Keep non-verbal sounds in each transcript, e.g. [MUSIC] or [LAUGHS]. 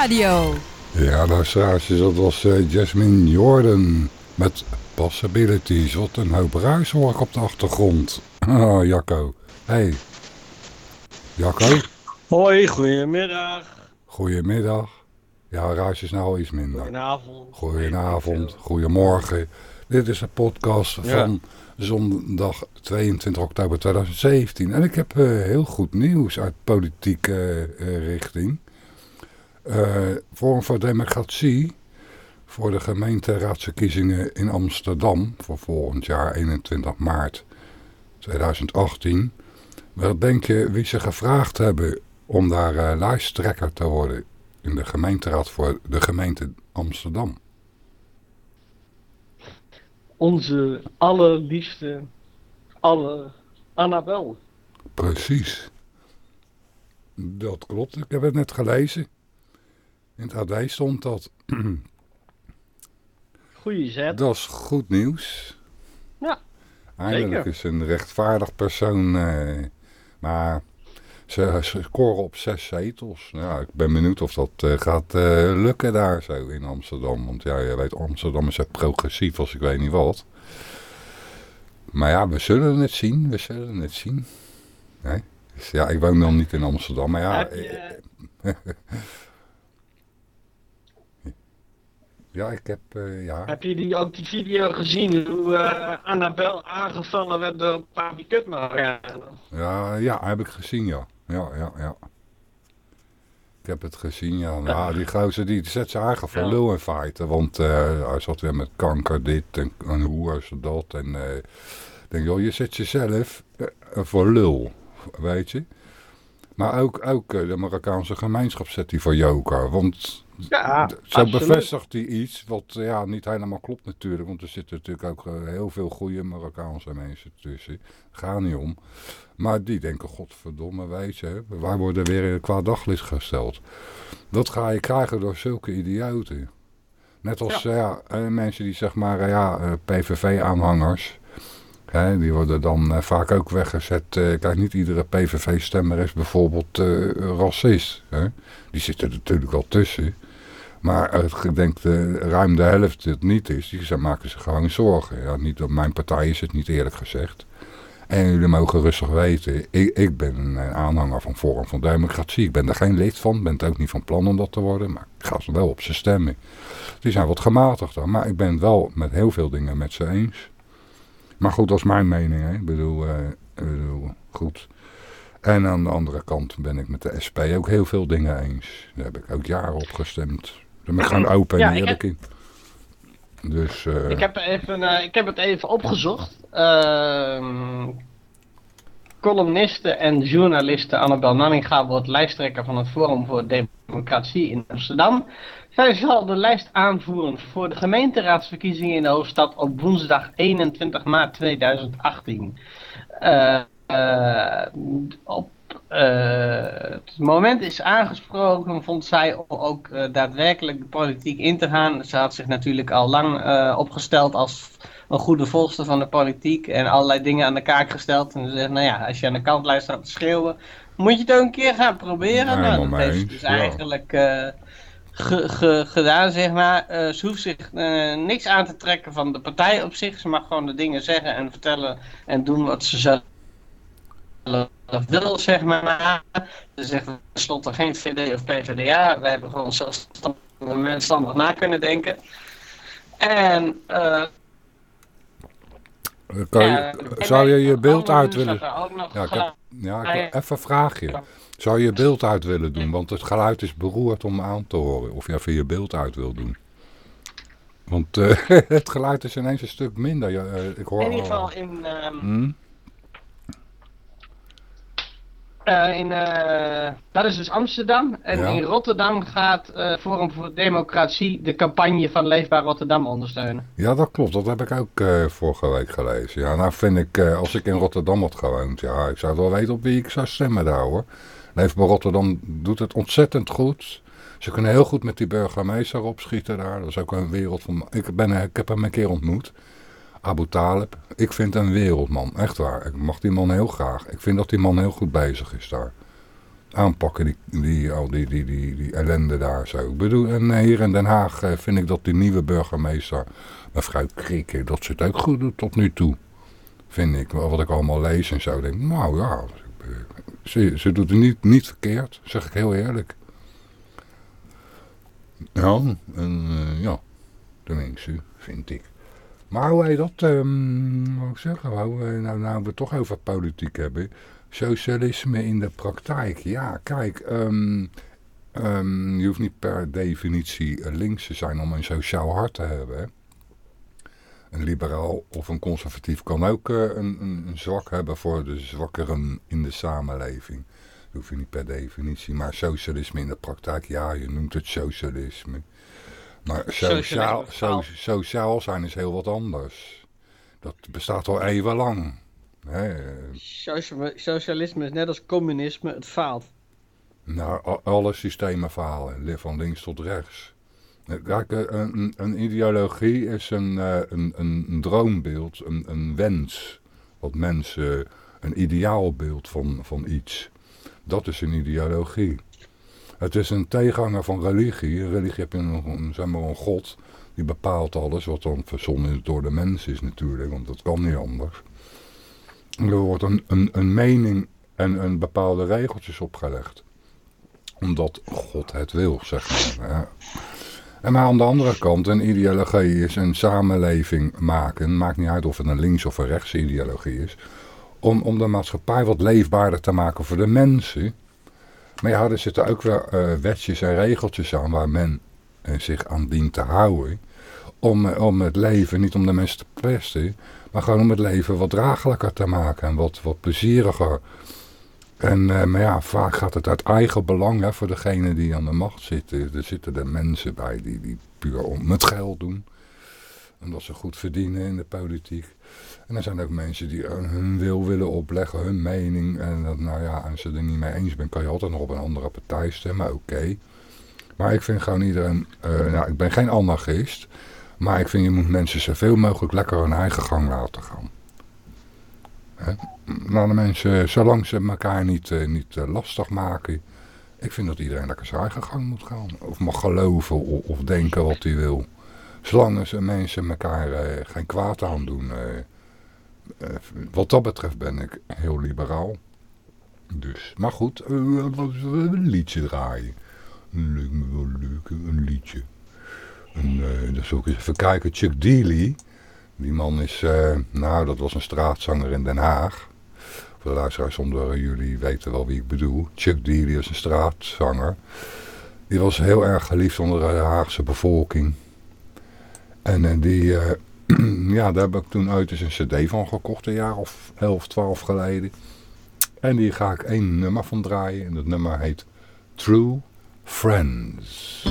Radio. Ja, luisteraars, dat was eh, Jasmine Jordan met Possibilities. Wat een hoop ruis hoor ik op de achtergrond. [LAUGHS] Oh, Jacco. Hey. Jacco, Hoi, goedemiddag. goedemiddag. Ja, ruis is nou al iets minder. Goedenavond. Goedenavond, goedemorgen. Dit is de podcast Ja. van zondag 22 oktober 2017. En ik heb eh, heel goed nieuws uit politieke eh, richting. Eh Forum voor Democratie voor de gemeenteraadsverkiezingen in Amsterdam voor volgend jaar 21 maart 2018. Wat denk je wie ze gevraagd hebben om daar eh, lijsttrekker te worden in de gemeenteraad voor de gemeente Amsterdam? Onze allerliefste, alle Annabel. Precies. Dat klopt, ik heb het net gelezen. In het AD stond dat. [CLEARS THROAT] Goeie zet. Dat is goed nieuws. Ja, Eindelijk zeker. is een rechtvaardig persoon. eh, maar ze, ze scoren op zes zetels. Ja, ik ben benieuwd of dat eh, gaat eh, lukken daar zo in Amsterdam. Want ja, je weet, Amsterdam is zo progressief als ik weet niet wat. Maar ja, we zullen het zien. We zullen het zien. Nee? Dus ja, ik woon dan niet in Amsterdam. Maar ja, Heb je- [LAUGHS] Ja, ik heb, eh, ja. Heb je die, ook die video gezien hoe eh, Annabel aangevallen werd door Papi Kutman? Ja, ja, heb ik gezien, ja. Ja, ja, ja. Ik heb het gezien, ja. Nou, die gozer die zet zijn eigen voor Ja. lul in feite. Want eh, hij zat weer met kanker dit en, en hoe dat. En eh, ik denk, joh, je zet jezelf voor lul, weet je. Maar ook, ook de Marokkaanse gemeenschap zet hij voor joker. Want Ja, zo bevestigt hij iets wat ja, niet helemaal klopt natuurlijk. Want er zitten natuurlijk ook eh, heel veel goede Marokkaanse mensen tussen. Gaat niet om. Maar die denken, godverdomme, je, wij worden weer in qua daglicht gesteld. Dat ga je krijgen door zulke idioten. Net als ja. eh, mensen die zeg maar, eh, ja, PVV-aanhangers, die worden dan vaak ook weggezet. kijk, niet iedere PVV-stemmer is bijvoorbeeld racist. Hè? Die zitten er natuurlijk wel tussen. Maar ik denk de, ruim de helft het niet is, die maken zich gewoon zorgen. Ja, niet op mijn partij is het niet eerlijk gezegd. En jullie mogen rustig weten, ik, ik ben een aanhanger van Forum van Democratie. Ik ben er geen lid van, ben ook niet van plan om dat te worden, maar ik ga ze wel op ze stemmen. Die zijn wat gematigder, maar ik ben wel met heel veel dingen met ze eens. Maar goed, dat is mijn mening, hè. Ik bedoel, ik bedoel, goed. En aan de andere kant ben ik met de SP ook heel veel dingen eens. Daar heb ik ook jaren op gestemd. Ik gewoon open Ja, eerlijk in. Dus, eh, Ik heb, even, eh, ik heb het even opgezocht. Ehm columniste en journaliste Annabel Nanninga wordt lijsttrekker van het Forum voor Democratie in Amsterdam. Zij zal de lijst aanvoeren voor de gemeenteraadsverkiezingen in de hoofdstad op woensdag 21 maart 2018. Eh, op het moment is aangesproken, vond zij om ook eh, daadwerkelijk de politiek in te gaan. Ze had zich natuurlijk al lang eh, opgesteld als een goede volster van de politiek en allerlei dingen aan de kaak gesteld. En ze zegt, nou ja, als je aan de kant blijft staan te schreeuwen, moet je het ook een keer gaan proberen. Nou, dat heeft ze dus ja. eigenlijk eh, ge- ge- gedaan, zeg maar. Eh, ze hoeft zich eh, niks aan te trekken van de partij op zich. Ze mag gewoon de dingen zeggen en vertellen en doen wat ze zelf wil, zeg maar. Ze zegt tenslotte geen VD of PVDA. We hebben gewoon zelfstandig na kunnen denken. En eh, kan je- ja, zou je je beeld uit willen... Ja, ik heb, ja, ik heb even een vraagje. Zou je je beeld uit willen doen? Want het geluid is beroerd om aan te horen. Of je even je beeld uit wil doen. Want eh, [LAUGHS] het geluid is ineens een stuk minder. Eh, ik hoor In ieder al- geval in, ehm, Hm? eh, in eh, dat is dus Amsterdam. En Ja. in Rotterdam gaat eh, Forum voor Democratie de campagne van Leefbaar Rotterdam ondersteunen. Ja, dat klopt. Dat heb ik ook eh, vorige week gelezen. Ja, nou vind ik, eh, als ik in Rotterdam had gewoond, ja, ik zou wel weten op wie ik zou stemmen daar hoor. Leefbaar Rotterdam doet het ontzettend goed. Ze kunnen heel goed met die burgemeester opschieten daar. Dat is ook een wereld van... Ik, ben, ik heb hem een keer ontmoet. Abu Talib. Ik vind een wereldman. Echt waar. Ik mag die man heel graag. Ik vind dat die man heel goed bezig is daar. Aanpakken die, die, al die, die, die, die ellende daar zo. Ik bedoel, en hier in Den Haag eh, vind ik dat die nieuwe burgemeester, mevrouw Krikke, dat ze het ook goed doet tot nu toe. Vind ik. Wat ik allemaal lees en zo. Denk, nou ja, ze, ze doet het niet, niet verkeerd. Zeg ik heel eerlijk. Ja, en eh, ja, tenminste, vind ik. Maar hoe heet dat, wat ik zeggen, wou, eh, nou, nou we het toch over politiek hebben. Socialisme in de praktijk. Ja, kijk, ehm, ehm, je hoeft niet per definitie eh, links te zijn om een sociaal hart te hebben. Een liberaal of een conservatief kan ook eh, een, een, een zwak hebben voor de zwakkeren in de samenleving. Dat hoef je niet per definitie. Maar socialisme in de praktijk, ja, je noemt het socialisme. Maar sociaal, so, bepaalt. sociaal zijn is heel wat anders. Dat bestaat al eeuwenlang. Hè, Socia- Socialisme is net als communisme, het faalt. Nou, alle systemen falen, van links tot rechts. Kijk, eh, een, een ideologie is een, eh, een, een, een droombeeld, een, een wens. Wat mensen, een ideaalbeeld van, van iets. Dat is een ideologie. Het is een tegenhanger van religie. In religie heb je een, een, god die bepaalt alles, wat dan verzonnen is door de mens is natuurlijk, want dat kan niet anders. Er wordt een, een, een mening en een bepaalde regeltjes opgelegd omdat God het wil, zeg maar. En maar aan de andere kant, een ideologie is een samenleving maken. Maakt niet uit of het een links- of een rechtse ideologie is. Om, om de maatschappij wat leefbaarder te maken voor de mensen. Maar ja, er zitten ook wel uh, wetjes en regeltjes aan waar men uh, zich aan dient te houden. Om, uh, om het leven, niet om de mensen te pesten, maar gewoon om het leven wat draaglijker te maken en wat, wat plezieriger. En, maar ja, vaak gaat het uit eigen belang hè, voor degene die aan de macht zitten. Er zitten er mensen bij die, die puur om het geld doen. Omdat ze goed verdienen in de politiek. En er zijn ook mensen die hun wil willen opleggen, hun mening. En dat, nou ja, als je er niet mee eens bent, kan je altijd nog op een andere partij stemmen. Oké. Maar ik vind gewoon iedereen... Uh, nou, ik ben geen anarchist. Maar ik vind je moet mensen zoveel mogelijk lekker hun eigen gang laten gaan. Hè? Nou, de mensen, zolang ze elkaar niet, uh, niet lastig maken. Ik vind dat iedereen lekker zijn eigen gang moet gaan. Of mag geloven of, of denken wat hij wil. Zolang ze mensen elkaar geen kwaad aan doen. Wat dat betreft ben ik heel liberaal. Dus, maar goed, een liedje draaien. Leuk leuk, een liedje. En uh, dat is ook eens even kijken. Chuck Dealey. Die man is, nou dat was een straatzanger in Den Haag. Voor de luisteraars onder jullie weten wel wie ik bedoel. Chuck Dealey is een straatzanger. Die was heel erg geliefd onder de Haagse bevolking. En die, [CLEARS THROAT] ja daar heb ik toen uit eens een cd van gekocht. Een jaar of 11, 12 geleden. En die ga ik één nummer van draaien. En dat nummer heet True Friends.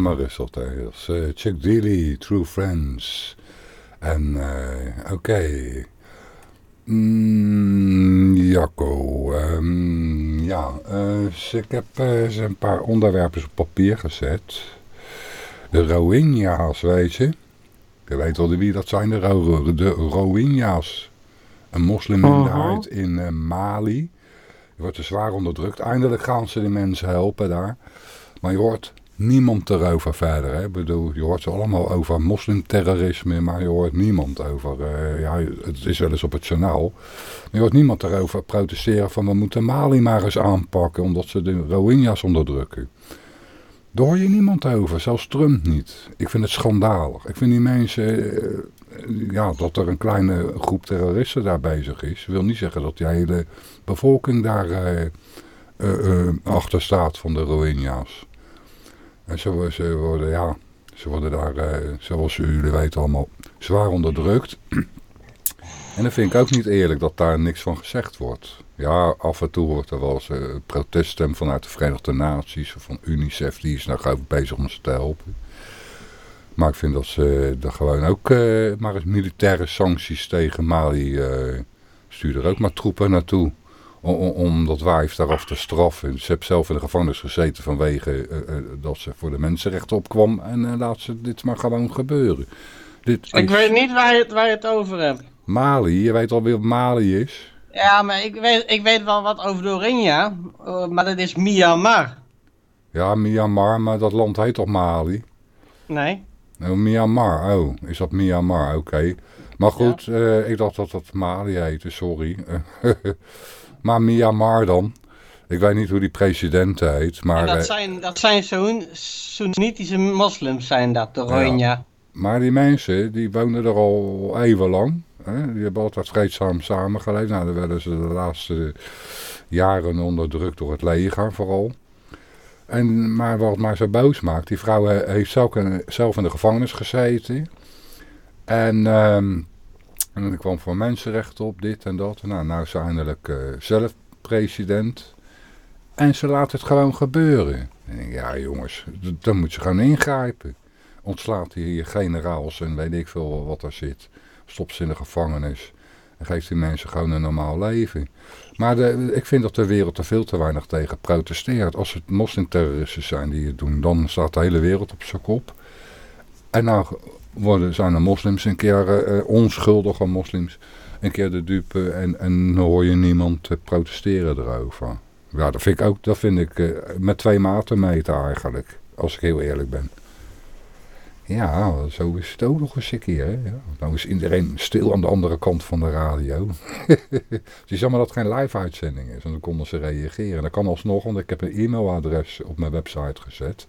Nummer is dat. Chuck Dealey, True Friends. En eh, oké. Mm, Jacco. ehm, ja, eh, dus ik heb eh, een paar onderwerpen op papier gezet. De Rohingya's, weet je. Je weet wel wie dat zijn, de, Ro de Rohingya's. Een moslimminderheid in eh, Mali. Die wordt er zwaar onderdrukt. Eindelijk gaan ze die mensen helpen daar. Maar je hoort niemand erover verder. Hè? Bedoel, je hoort ze allemaal over moslimterrorisme, maar je hoort niemand over... eh, ja, het is wel eens op het journaal. Maar je hoort niemand erover protesteren van we moeten Mali maar eens aanpakken... omdat ze de Rohingya's onderdrukken. Daar hoor je niemand over, zelfs Trump niet. Ik vind het schandalig. Ik vind die mensen... eh, ja, dat er een kleine groep terroristen daar bezig is... wil niet zeggen dat die hele bevolking daar... eh, achter staat van de Rohingya's. En ze, ze worden, ja, ze worden daar, eh, zoals jullie weten allemaal, zwaar onderdrukt. En dat vind ik ook niet eerlijk dat daar niks van gezegd wordt. Ja, af en toe wordt er wel eens een proteststem vanuit de Verenigde Naties of van UNICEF. Die is nou gewoon bezig om ze te helpen. Maar ik vind dat ze er gewoon ook eh, maar eens militaire sancties tegen Mali sturen. Er ook maar troepen naartoe om, om dat wijf daaraf te straffen. Ze heeft zelf in de gevangenis gezeten vanwege uh, uh, dat ze voor de mensenrechten opkwam. En uh, laat ze dit maar gewoon gebeuren. Dit ik is... weet niet waar je, het, waar je het over hebt. Mali, je weet al wie Mali is? Ja, maar ik weet, ik weet wel wat over de Rohingya, maar dat is Myanmar. Ja, Myanmar, maar dat land heet toch Mali? Nee. Oh, Myanmar, oh, is dat Myanmar, oké. Okay. Maar goed, ja. ik dacht dat dat Mali heette, sorry. [LAUGHS] Maar Myanmar dan. Ik weet niet hoe die president heet. Maar, dat zijn, dat zijn Soenitische moslims zijn dat, de Rohingya. Ja. Maar die mensen, die wonen er al even lang. Hè? Die hebben altijd vreedzaam samengeleefd. Nou, dan werden ze de laatste jaren onderdrukt door het leger vooral. En, maar wat mij zo boos maakt, die vrouw heeft zelf in de gevangenis gezeten. En... Um, en dan kwam voor mensenrechten op, dit en dat. Nou, nou is ze eindelijk uh, zelf president. En ze laat het gewoon gebeuren. En ik, ja jongens, dan moet ze gewoon ingrijpen. Ontslaat hier generaals en weet ik veel wat er zit. Stopt ze in de gevangenis. En geeft die mensen gewoon een normaal leven. Maar ik vind dat de wereld er veel te weinig tegen protesteert. Als het moslimterroristen zijn die het doen, dan staat de hele wereld op zijn kop. En nou worden, zijn de moslims een keer uh, onschuldige moslims een keer de dupe en, en hoor je niemand uh, protesteren erover. Ja, dat vind ik ook, dat vind ik met twee maten meten eigenlijk, als ik heel eerlijk ben. Ja, zo is het ook nog eens een keer. Ja, nou is iedereen stil aan de andere kant van de radio. [LAUGHS] het is jammer dat het geen live uitzending is, want dan konden ze reageren. Dat kan alsnog, want ik heb een e-mailadres op mijn website gezet.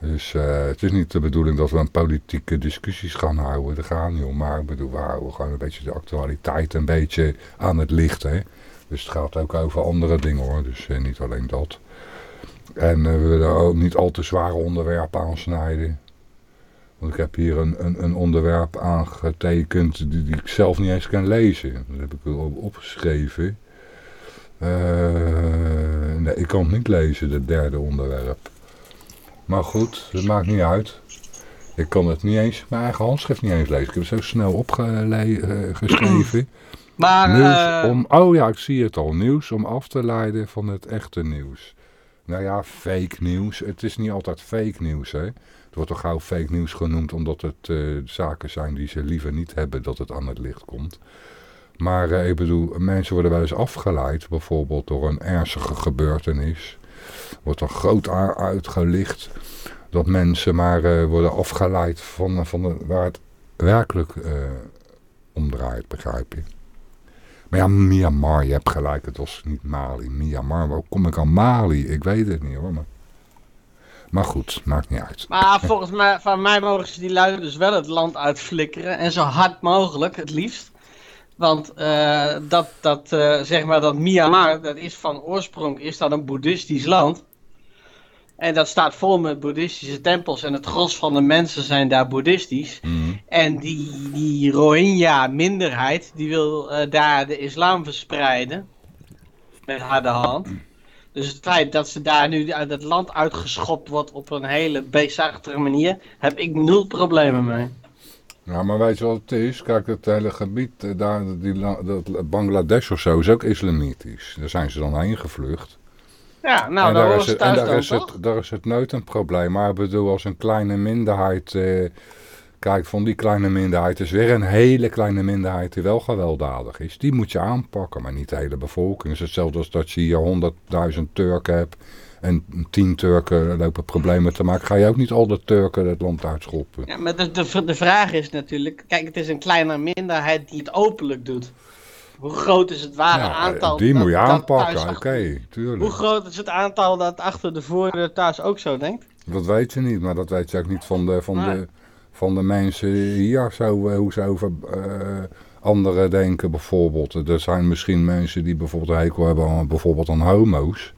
Dus uh, het is niet de bedoeling dat we een politieke discussies gaan houden. Dat gaat niet om. Maar bedoel, we houden gewoon een beetje de actualiteit een beetje aan het licht. Hè? Dus het gaat ook over andere dingen hoor. Dus uh, niet alleen dat. En uh, we willen ook niet al te zware onderwerpen aansnijden. Want ik heb hier een, een, een onderwerp aangetekend die, ik zelf niet eens kan lezen. Dat heb ik opgeschreven. nee, ik kan het niet lezen, het derde onderwerp. Maar goed, dat maakt niet uit. Ik kan het niet eens, mijn eigen handschrift niet eens lezen. Ik heb het zo snel opgeschreven. [CLEARS THROAT] Maar, nieuws om, oh ja, ik zie het al. Nieuws om af te leiden van het echte nieuws. Nou ja, fake nieuws. Het is niet altijd fake nieuws, hè. Het wordt toch gauw fake nieuws genoemd omdat het uh, zaken zijn die ze liever niet hebben dat het aan het licht komt. Maar uh, ik bedoel, mensen worden wel eens afgeleid, bijvoorbeeld door een ernstige gebeurtenis wordt er groot uitgelicht dat mensen maar uh, worden afgeleid van, van de, waar het werkelijk uh, om draait, begrijp je. Maar ja, Myanmar, je hebt gelijk, het was niet Mali. Myanmar, waar kom ik aan Mali? Ik weet het niet hoor, maar... Maar goed, maakt niet uit. Maar volgens mij, van mij mogen ze die lui dus wel het land uitflikkeren. En zo hard mogelijk, het liefst. Want eh, dat, dat, eh, zeg maar dat Myanmar, dat is van oorsprong is dat een boeddhistisch land. En dat staat vol met boeddhistische tempels en het gros van de mensen zijn daar boeddhistisch. En die, die Rohingya-minderheid, die wil eh, daar de islam verspreiden. Met harde hand. Dus het feit dat ze daar nu uit het land uitgeschopt wordt op een hele beestachtige manier, heb ik nul problemen mee. Ja, maar weet je wat het is? Kijk, het hele gebied, eh, daar, die, dat Bangladesh of zo, is ook islamitisch. Daar zijn ze dan heen gevlucht. Ja, nou, en daar, is het, en daar, is het, daar is het nooit een probleem. Maar ik bedoel, als een kleine minderheid... eh, kijk, van die kleine minderheid is weer een hele kleine minderheid die wel gewelddadig is. Die moet je aanpakken, maar niet de hele bevolking. Het is hetzelfde als dat je hier 100.000 Turken hebt... en 10 Turken lopen problemen te maken. Ga je ook niet al de Turken het land uitschoppen. Ja, maar de, de, de vraag is natuurlijk, kijk, het is een kleine minderheid die het openlijk doet. Hoe groot is het ware Ja, aantal? die dat- moet je aanpakken, oké, tuurlijk. Hoe groot is het aantal dat achter de voordeur thuis ook zo denkt? Dat weet je niet, maar dat weet je ook niet van de, van de, van de mensen hier, zo, eh, hoe ze over eh, anderen denken bijvoorbeeld. Er zijn misschien mensen die bijvoorbeeld een hekel hebben aan, bijvoorbeeld aan homo's.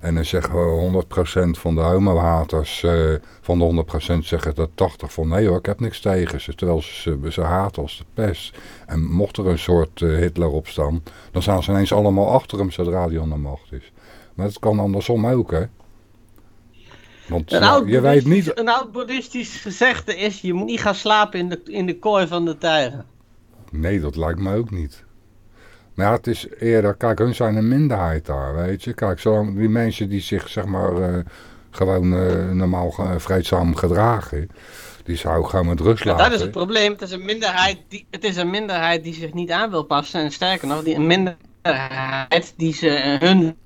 En dan zeggen we 100% van de homohaters, eh van de 100% zeggen dat 80 van nee hoor, ik heb niks tegen ze. Terwijl ze, ze, ze haten als de pest. En mocht er een soort eh, Hitler op staan, dan staan ze ineens allemaal achter hem zodra hij aan de macht is. Maar het kan andersom ook hè. Want Een nou, je weet niet... een oud boeddhistisch gezegde is, je moet niet gaan slapen in de, in de kooi van de tijger. Nee, dat lijkt me ook niet. Maar ja, het is eerder, kijk, hun zijn een minderheid daar, weet je. Kijk, zolang die mensen die zich, zeg maar, eh, gewoon eh, normaal vreedzaam gedragen, die zou ik gewoon met rust laten. dat is het probleem, het is, een minderheid die, het is een minderheid die zich niet aan wil passen. En sterker nog, die, een minderheid die ze eh, hun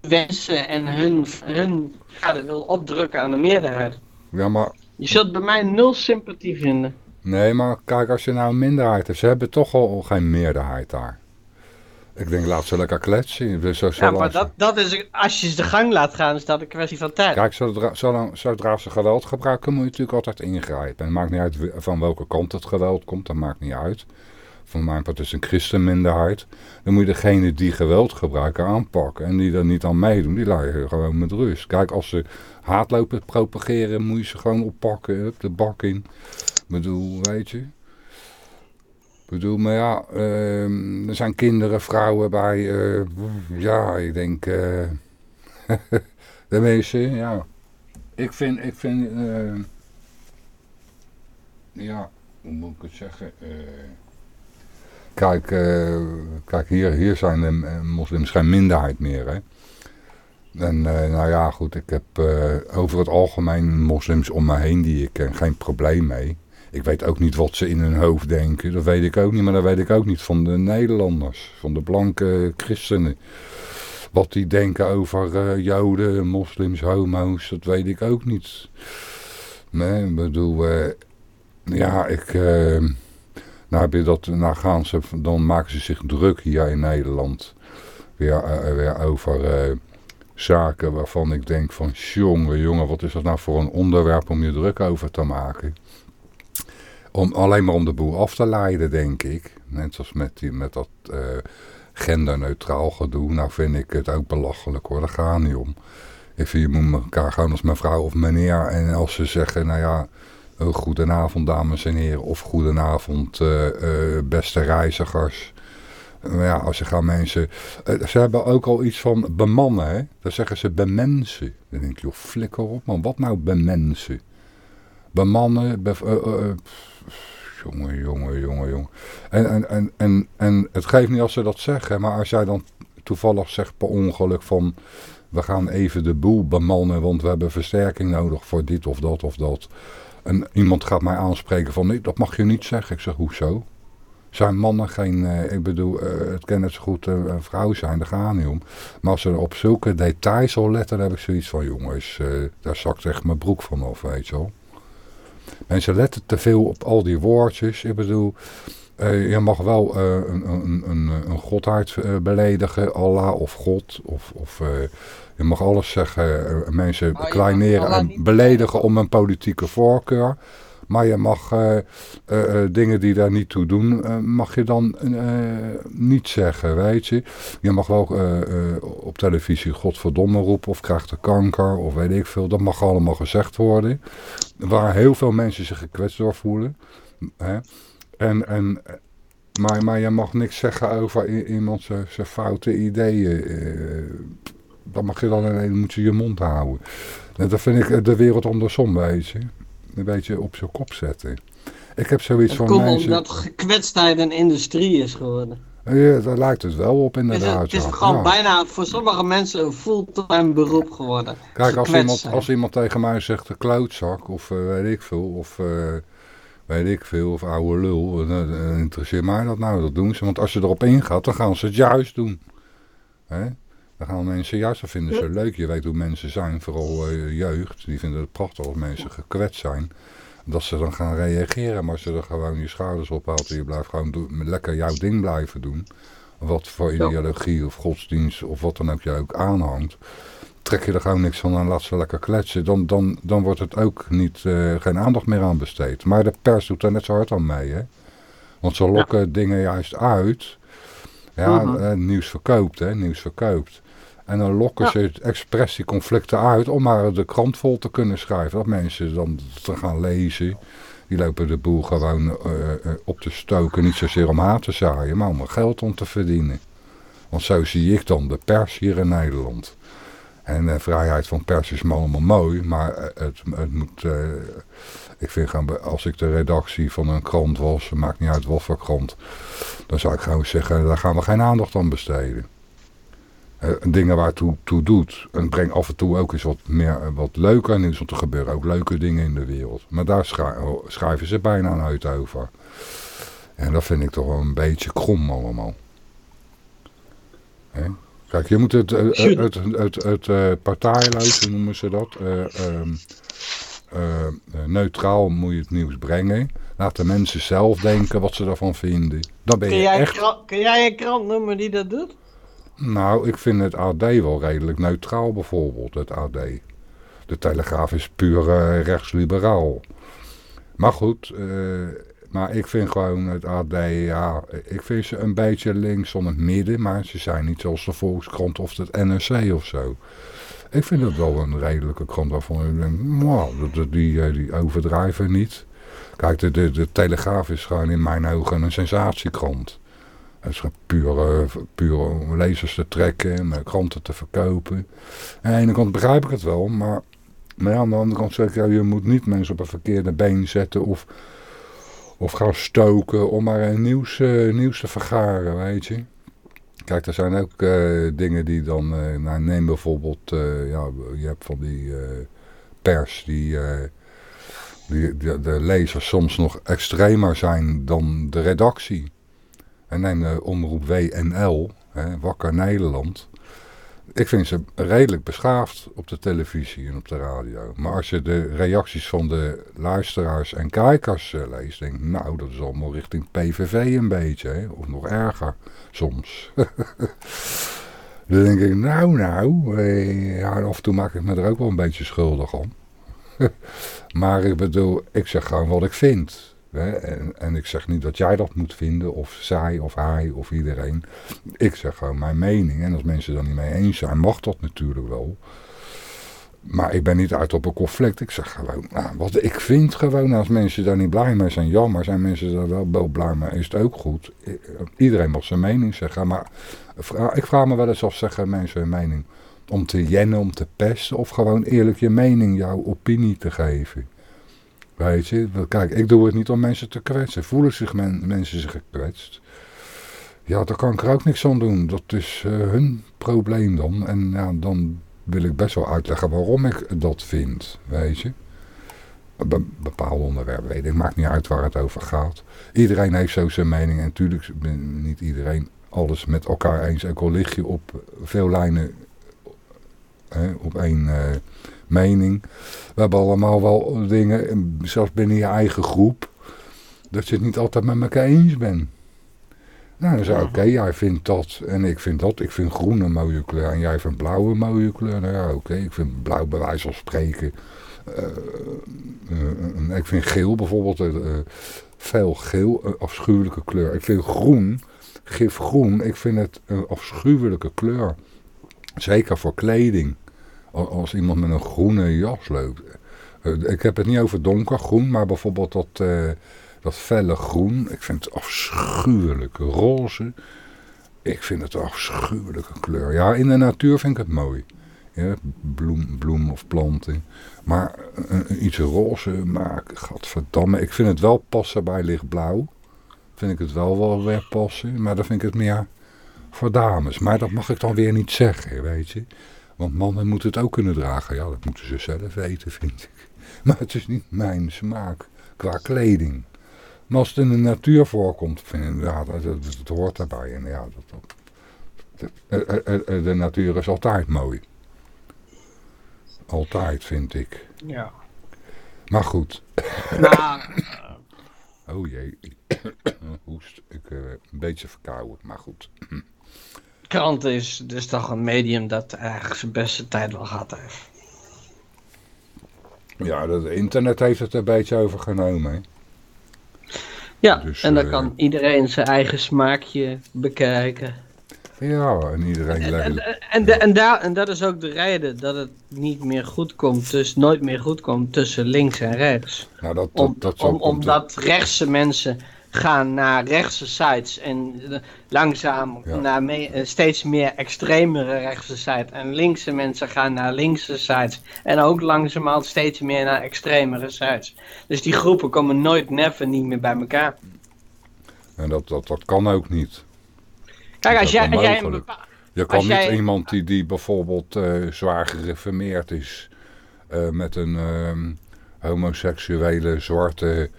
wensen en hun, hun ja, wil opdrukken aan de meerderheid. Ja, maar, Je zult bij mij nul sympathie vinden. nee, maar kijk, als je nou een minderheid hebt, ze hebben toch al geen meerderheid daar. Ik denk, laat ze lekker kletsen. Dus zo, Ja, maar ze- dat, dat is, als je de gang laat gaan, is dat een kwestie van tijd. Kijk, zodra, zolang, zodra ze geweld gebruiken, moet je natuurlijk altijd ingrijpen. En het maakt niet uit van welke kant het geweld komt, dat maakt niet uit. Van mijn part is een christenminderheid. Dan moet je degene die geweld gebruiken aanpakken. En die er niet aan meedoen, die laat je gewoon met rust. Kijk, als ze haat lopen propageren, moet je ze gewoon oppakken, hup, de bak in. Ik bedoel, weet je. Ik bedoel, maar ja, ehm, er zijn kinderen, vrouwen bij. eh, ja, ik denk... eh, [LAUGHS] de mensen, ja. Ik vind, ik vind, eh, ja, hoe moet ik het zeggen? kijk, kijk hier, hier zijn de moslims geen minderheid meer, hè. En nou ja, goed, ik heb over het algemeen moslims om me heen die ik ken geen probleem mee. Ik weet ook niet wat ze in hun hoofd denken, dat weet ik ook niet, maar dat weet ik ook niet van de Nederlanders, van de blanke christenen. Wat die denken over eh, joden, moslims, homo's, dat weet ik ook niet. Nee, ik bedoel, eh, ja, ik, eh, nou heb je dat, nou gaan ze, dan maken ze zich druk hier in Nederland. Weer, weer over zaken waarvan ik denk van, jongen, jongen, wat is dat nou voor een onderwerp om je druk over te maken? Om, alleen maar om de boel af te leiden, denk ik. Net zoals met, die, met dat eh, genderneutraal gedoe. Nou vind ik het ook belachelijk hoor, daar gaat niet om. Ik vind, je moet elkaar gewoon als mevrouw of meneer. En als ze zeggen, nou ja, eh, goedenavond dames en heren. Of goedenavond eh, beste reizigers. Maar ja, als je gaan mensen... ze hebben ook al iets van bemannen. Dan zeggen ze bemensen. Dan denk je, joh, flikker op man. Wat nou bemensen? Bemannen, be, jongen, jongen, jongen, jongen. En, en, en, en, en het geeft niet als ze dat zeggen, maar als jij dan toevallig zegt per ongeluk van... we gaan even de boel bemannen, want we hebben versterking nodig voor dit of dat of dat. En iemand gaat mij aanspreken van, nee, dat mag je niet zeggen. Ik zeg, hoezo? Zijn mannen geen, eh, ik bedoel, eh, het kan net zo goed een vrouw zijn, daar het niet om. Maar als ze op zulke details al letten, dan heb ik zoiets van, jongens, eh, daar zakt echt mijn broek van af, weet je wel. Mensen letten te veel op al die woordjes. Ik bedoel, eh, je mag wel eh, een, een, een, een godheid eh, beledigen, Allah of God. Of, of je mag alles zeggen, mensen mag kleineren en beledigen om een politieke voorkeur. Maar je mag eh, eh, eh, dingen die daar niet toe doen, mag je dan niet zeggen, weet je. Je mag wel op televisie godverdomme roepen of krijgt de kanker of weet ik veel. Dat mag allemaal gezegd worden. Waar heel veel mensen zich gekwetst door voelen. Hè. En, en, maar, maar je mag niks zeggen over iemand zijn foute ideeën. dan mag je dan alleen, moet je je mond houden. En dat vind ik de wereld andersom, weet je. Een beetje op zijn kop zetten. Ik heb zoiets Het van komt mensen... omdat gekwetstheid een industrie is geworden. Ja, daar lijkt het wel op Het is, inderdaad. het is gewoon Ja. bijna voor sommige mensen een fulltime beroep geworden. Kijk, als iemand, als iemand tegen mij zegt de klootzak of eh, weet ik veel, of eh, weet ik veel, of oude lul, dan, dan interesseert mij dat nou, dat doen ze. Want als je erop ingaat, dan gaan ze het juist doen. Hè? Dan gaan mensen juist, dat vinden ze leuk. Je weet hoe mensen zijn, vooral eh, jeugd, die vinden het prachtig als mensen gekwetst zijn. Dat ze dan gaan reageren, maar als je er gewoon je schouders op haalt en je blijft gewoon doen, lekker jouw ding blijven doen. Wat voor ideologie of godsdienst of wat dan ook je ook aanhangt trek je er gewoon niks van en laat ze lekker kletsen. Dan, dan, dan wordt het ook niet, eh, geen aandacht meer aan besteed. Maar de pers doet daar net zo hard aan mee. Hè? Want ze lokken dingen juist uit. Ja, Mhm. eh, nieuws verkoopt, hè, nieuws verkoopt. En dan lokken ze expres die conflicten uit om maar de krant vol te kunnen schrijven. Dat mensen dan te gaan lezen. Die lopen de boel gewoon eh, eh, op te stoken. Niet zozeer om haat te zaaien, maar om er geld om te verdienen. Want zo zie ik dan de pers hier in Nederland. En de vrijheid van pers is allemaal mooi, maar het, het moet... ik vind gewoon, als ik de redactie van een krant was, maakt niet uit wat voor krant, dan zou ik gewoon zeggen, daar gaan we geen aandacht aan besteden. Eh, dingen waar het toe, doet. En breng af en toe ook eens wat meer eh, wat leuker nieuws, want er gebeuren ook leuke dingen in de wereld. Maar daar schrij- schrijven ze bijna nooit over. En dat vind ik toch wel een beetje krom allemaal. Hè? Kijk, je moet het, eh, het, het, het, het partijloos, hoe noemen ze dat? Eh, ehm, eh, eh, neutraal moet je het nieuws brengen. Laat de mensen zelf denken wat ze ervan vinden. Dan ben Kun je jij, echt... krant, kun jij een krant noemen die dat doet? Nou, ik vind het AD wel redelijk neutraal bijvoorbeeld, het AD. De Telegraaf is puur eh, rechtsliberaal. Maar goed, eh, maar ik vind gewoon het AD, ja, ik vind ze een beetje links om het midden, maar ze zijn niet zoals de Volkskrant of het NRC of zo. Ik vind het wel een redelijke krant waarvan ik denk, wow, die, eh, die overdrijven niet. Kijk, de, de, de Telegraaf is gewoon in mijn ogen een sensatiekrant. Het is puur, eh, puur om lezers te trekken, en eh, kranten te verkopen. Aan de ene kant begrijp ik het wel, maar, maar aan de andere kant zeg ik, je moet niet mensen op een verkeerde been zetten of, of gaan stoken om maar een nieuws, eh, nieuws te vergaren, weet je. Kijk, er zijn ook eh, dingen die dan, eh, nou, neem bijvoorbeeld, eh, ja, je hebt van die eh, pers die, eh, die, de, de lezers soms nog extremer zijn dan de redactie. En neem de omroep WNL, hè, Wakker Nederland. Ik vind ze redelijk beschaafd op de televisie en op de radio. Maar als je de reacties van de luisteraars en kijkers eh, leest, denk ik, nou, dat is allemaal richting PVV een beetje. Hè? Of nog erger, soms. [LAUGHS] Dan denk ik, nou, nou, eh, af en toe maak ik me er ook wel een beetje schuldig om. [LAUGHS] maar ik bedoel, ik zeg gewoon wat ik vind. En, en ik zeg niet dat jij dat moet vinden, of zij, of hij, of iedereen. Ik zeg gewoon mijn mening. En als mensen er niet mee eens zijn, mag dat natuurlijk wel. Maar ik ben niet uit op een conflict. Ik zeg gewoon, nou, wat ik vind gewoon, als mensen daar niet blij mee zijn, jammer. Zijn mensen daar wel, wel blij mee, is het ook goed. Iedereen mag zijn mening zeggen. Maar ik vraag me wel eens af, zeggen mensen hun mening om te jennen, om te pesten, of gewoon eerlijk je mening, jouw opinie te geven. Weet je, kijk, ik doe het niet om mensen te kwetsen. Voelen zich men- mensen zich gekwetst? Ja, daar kan ik er ook niks aan doen. Dat is eh, hun probleem dan. En ja, dan wil ik best wel uitleggen waarom ik dat vind, weet je. Be bepaalde onderwerpen, weet ik. Maakt niet uit waar het over gaat. Iedereen heeft zo zijn mening. En natuurlijk niet iedereen alles met elkaar eens. Ook al je op veel lijnen hè, op één eh, mening. We hebben allemaal wel dingen, en zelfs binnen je eigen groep, dat je het niet altijd met elkaar eens bent. Nou, dan zei oké, jij vindt dat en ik vind dat. Ik vind groen een mooie kleur en jij vindt blauw een mooie kleur. Nou ja, oké, ik vind blauw bij wijze van spreken. eh, eh, ik vind geel bijvoorbeeld, eh, fel geel, een afschuwelijke kleur. Ik vind groen, gifgroen, ik vind het een afschuwelijke kleur. Zeker voor kleding. Al- Als iemand met een groene jas loopt. Eh, Ik heb het niet over donkergroen, maar bijvoorbeeld dat, eh, dat felle groen. Ik vind het afschuwelijk. Roze. Ik vind het een afschuwelijke kleur. Ja, in de natuur vind ik het mooi. Ja, bloem, bloem of planten. Maar eh, iets roze maken, gadverdamme. Ik vind het wel passen bij lichtblauw. Vind ik het wel wel weer passen. Maar dan vind ik het meer voor dames. Maar dat mag ik dan weer niet zeggen, weet je. Want mannen moeten het ook kunnen dragen. Ja, dat moeten ze zelf weten, vind ik. [LAUGHS] Maar het is niet mijn smaak qua kleding. Maar als het in de natuur voorkomt, vind ik, ja, dat, dat, dat hoort daarbij. En ja, dat, dat, dat- eh, eh, eh, de natuur is altijd mooi. Altijd, vind ik. Ja. Maar goed. Nou, [LAUGHS] Oh jee. [COUGHS] Hoest. Ik een beetje verkouden, maar goed. Krant is dus toch een medium dat eigenlijk zijn beste tijd wel gehad heeft. Ja, het internet heeft het een beetje overgenomen. hè. Ja, Dus, en dan eh, kan iedereen zijn eigen smaakje bekijken. Ja, en iedereen... En, en, en, en, daar, en dat is ook de reden dat het niet meer goed komt, dus nooit meer goed komt tussen links en rechts. nou, dat, dat, Om, dat om, omdat rechtse mensen gaan naar rechtse sites en eh, langzaam Ja. naar me- eh, steeds meer extremere rechtse sites. En linkse mensen gaan naar linkse sites. En ook langzamerhand steeds meer naar extremere sites. Dus die groepen komen nooit, never niet meer bij elkaar. En dat, dat, dat kan ook niet. Kijk, als jij, als jij een Je kan niet jij- iemand die, die bijvoorbeeld eh, zwaar gereformeerd is... met een ehm, homoseksuele zwarte...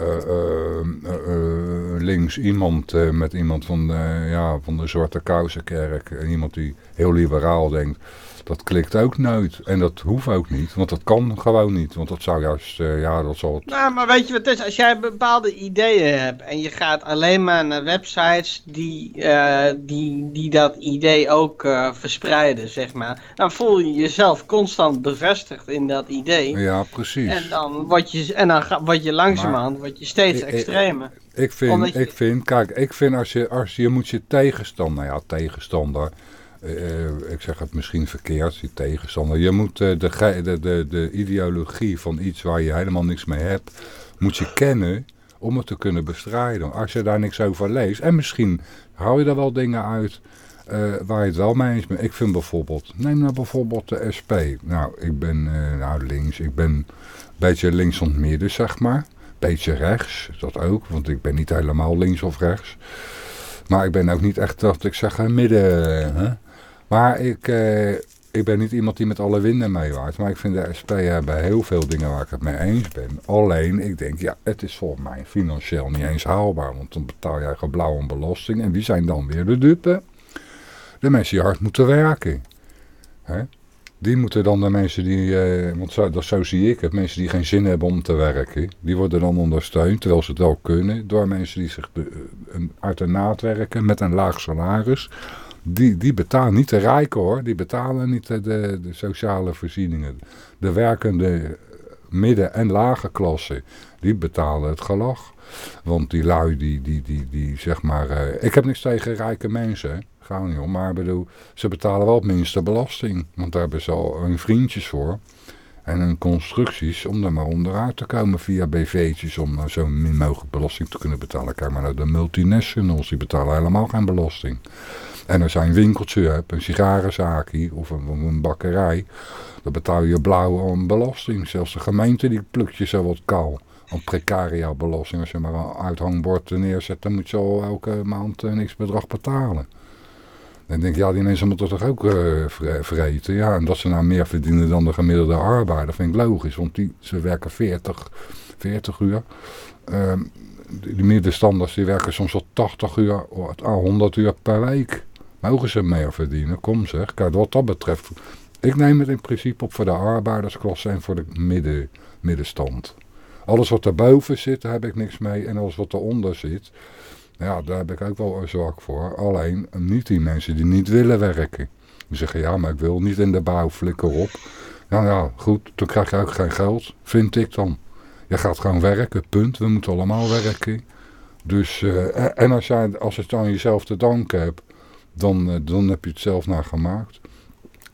eh, eh, eh, links iemand met iemand van de, ja, van de Zwarte Kousenkerk. En iemand die heel liberaal denkt. Dat klikt ook nooit. En dat hoeft ook niet. Want dat kan gewoon niet. Want dat zou juist, eh, ja, dat zal het Nou, maar weet je wat het is? Als jij bepaalde ideeën hebt en je gaat alleen maar naar websites die, eh, die, die dat idee ook eh, verspreiden, zeg maar. Dan voel je jezelf constant bevestigd in dat idee. Ja, precies. En dan word je, en dan word je langzamerhand word je steeds extremer. Ik vind, je- ik vind, kijk, ik vind als je, als je moet je tegenstander, ja, tegenstander, eh, ik zeg het misschien verkeerd, die tegenstander. Je moet eh, de, de, de, de ideologie van iets waar je helemaal niks mee hebt, moet je kennen om het te kunnen bestrijden. Als je daar niks over leest, en misschien haal je er wel dingen uit eh, waar je het wel mee eens bent. Ik vind bijvoorbeeld, neem nou bijvoorbeeld de SP. Nou, ik ben nou links, ik ben een beetje links van het midden, zeg maar beetje rechts, dat ook, want ik ben niet helemaal links of rechts. Maar ik ben ook niet echt dat ik zeg midden. Hè? Maar ik, eh, ik ben niet iemand die met alle winden meewaait. Maar ik vind de SP hebben heel veel dingen waar ik het mee eens ben. Alleen, ik denk, ja, het is volgens mij financieel niet eens haalbaar. Want dan betaal jij gewoon blauw een belasting. En wie zijn dan weer de dupe? De mensen die hard moeten werken. Hè? Die moeten dan de mensen die, eh, want zo, dat, zo zie ik het, mensen die geen zin hebben om te werken, die worden dan ondersteund, terwijl ze het wel kunnen, door mensen die zich de, eh, uit de naad werken met een laag salaris. Die, die betalen niet de rijken hoor, die betalen niet de, de, sociale voorzieningen. De werkende midden- en lage klasse, die betalen het gelach. Want die lui, die, die, die, die zeg maar, eh, ik heb niks tegen rijke mensen, hè. Gaat niet om, maar bedoel, ze betalen wel het minste belasting. Want daar hebben ze al hun vriendjes voor. En hun constructies om er maar onderuit te komen via BV'tjes. Om nou zo min mogelijk belasting te kunnen betalen. Kijk maar naar de multinationals, die betalen helemaal geen belasting. En er zijn winkeltje, je hebt een sigarenzaak hier of een, een bakkerij. Dan betaal je blauw aan belasting. Zelfs de gemeente die plukt je zo wat kaal. Aan precaria belasting. Als je maar een uithangbord neerzet, dan moet je al elke maand een niks bedrag betalen. Dan denk ik, ja, die mensen moeten toch ook eh, vre- vreten. Ja, en dat ze nou meer verdienen dan de gemiddelde arbeider, vind ik logisch. Want die, ze werken 40, 40 uur. Ehm, die middenstanders die werken soms wel 80 uur, of 100 uur per week. Mogen ze meer verdienen? Kom zeg. Kijk, wat dat betreft. Ik neem het in principe op voor de arbeidersklasse en voor de midden, middenstand. Alles wat erboven zit, daar heb ik niks mee. En alles wat eronder zit, Ja, daar heb ik ook wel een zwak voor. Alleen niet die mensen die niet willen werken. Die zeggen, ja, maar ik wil niet in de bouw, flikker op. Nou ja, goed, dan krijg je ook geen geld, vind ik dan. Je gaat gewoon werken, punt. We moeten allemaal werken. Dus, eh, en als, jij, als het aan jezelf te danken hebt, dan, eh, dan heb je het zelf naar gemaakt.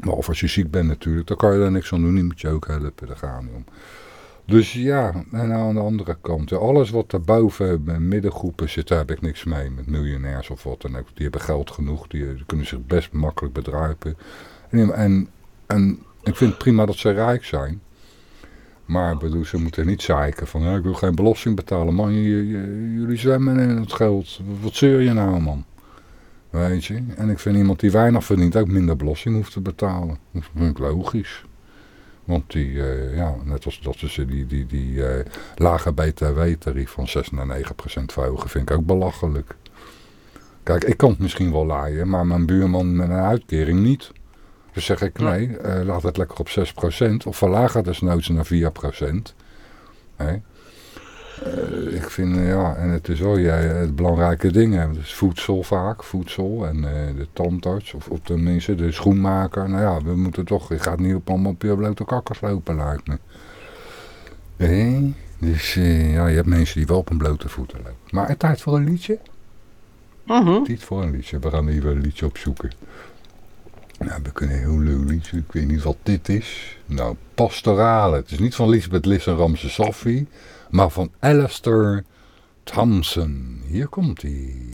Maar of als je ziek bent natuurlijk, dan kan je daar niks aan doen. Die moet je ook helpen, daar gaan we niet om. Dus ja, en aan de andere kant, ja, alles wat daarboven middengroepen zit, daar heb ik niks mee. Met miljonairs of wat dan ook. Die hebben geld genoeg, die, die kunnen zich best makkelijk bedruipen. En, en, ik vind prima dat ze rijk zijn. Maar bedoel, ze moeten niet zeiken van, ja, ik wil geen belasting betalen. Man, jullie zwemmen in het geld. Wat zeur je nou, man? Weet je? En ik vind iemand die weinig verdient ook minder belasting hoeft te betalen. Dat vind ik logisch. Want die, eh, ja, net als dat ze die, die, die eh, lage btw-tarief van 6 naar 9 procent verhogen, vind ik ook belachelijk. Kijk, ik kan het misschien wel laaien, maar mijn buurman met een uitkering niet. Dus zeg ik, nee, eh, laat het lekker op 6 procent. Of verlaag het desnoods naar 4 procent. Hè? Eh, ik vind, eh, ja, en het is wel ja, het belangrijke dingen. Dus voedsel vaak, voedsel en eh, de tandarts, of, of tenminste de schoenmaker. Nou ja, we moeten toch, je gaat niet op allemaal op je blote kakkers lopen, lijkt me. Nee, dus ja, je hebt mensen die wel op een blote voeten lopen. Maar een tijd voor een liedje? Mhm. Niet voor een liedje, we gaan even een liedje opzoeken. Nou, we kunnen heel leuk liedje, ik weet niet wat dit is. Nou, Pastorale. Het is niet van Lisbeth Liss en Ramse Safi, maar van Alistair Thompson. Hier komt hij.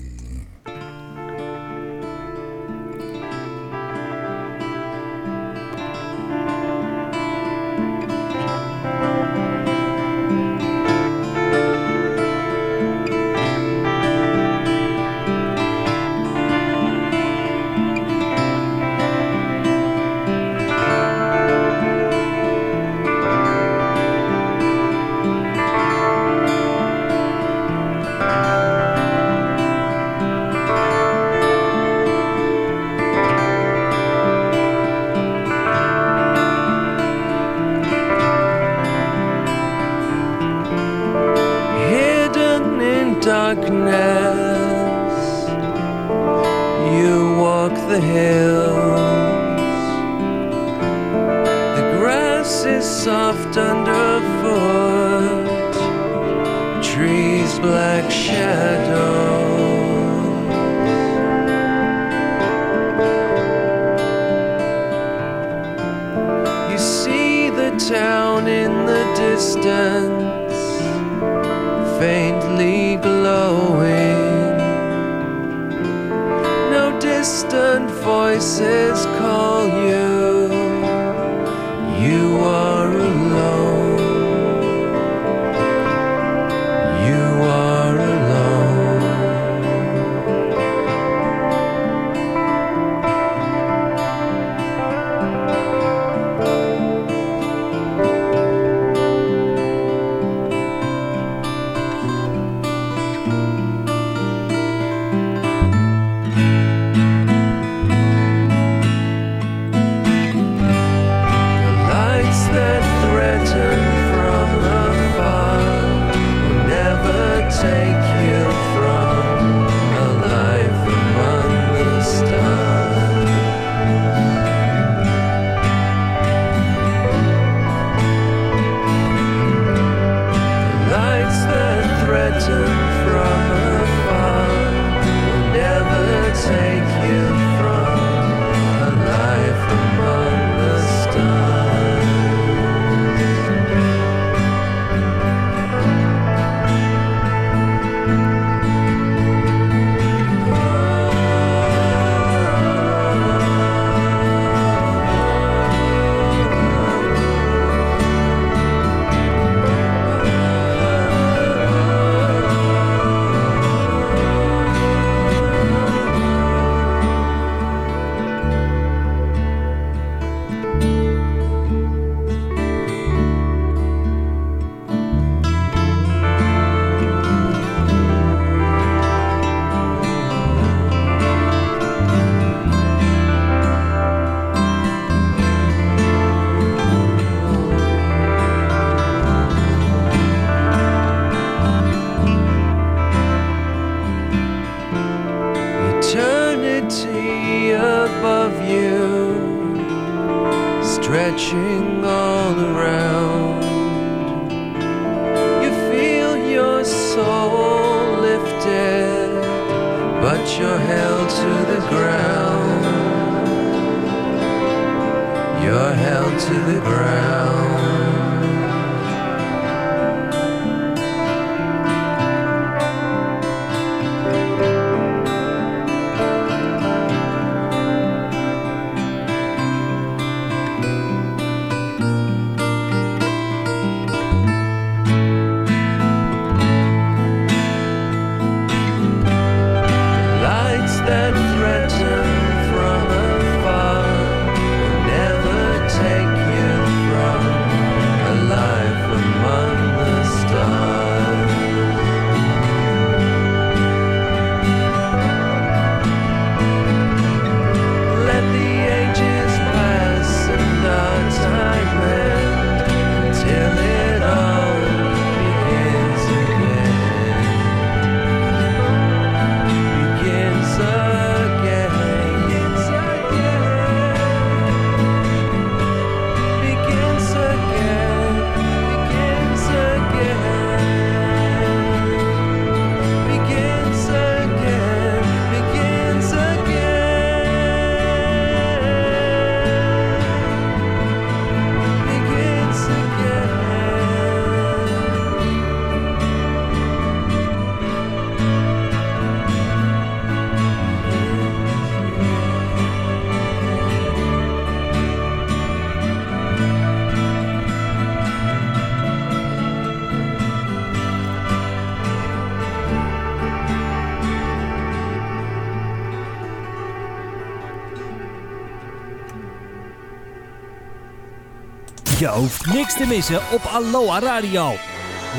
Hoeft niks te missen op Aloha Radio.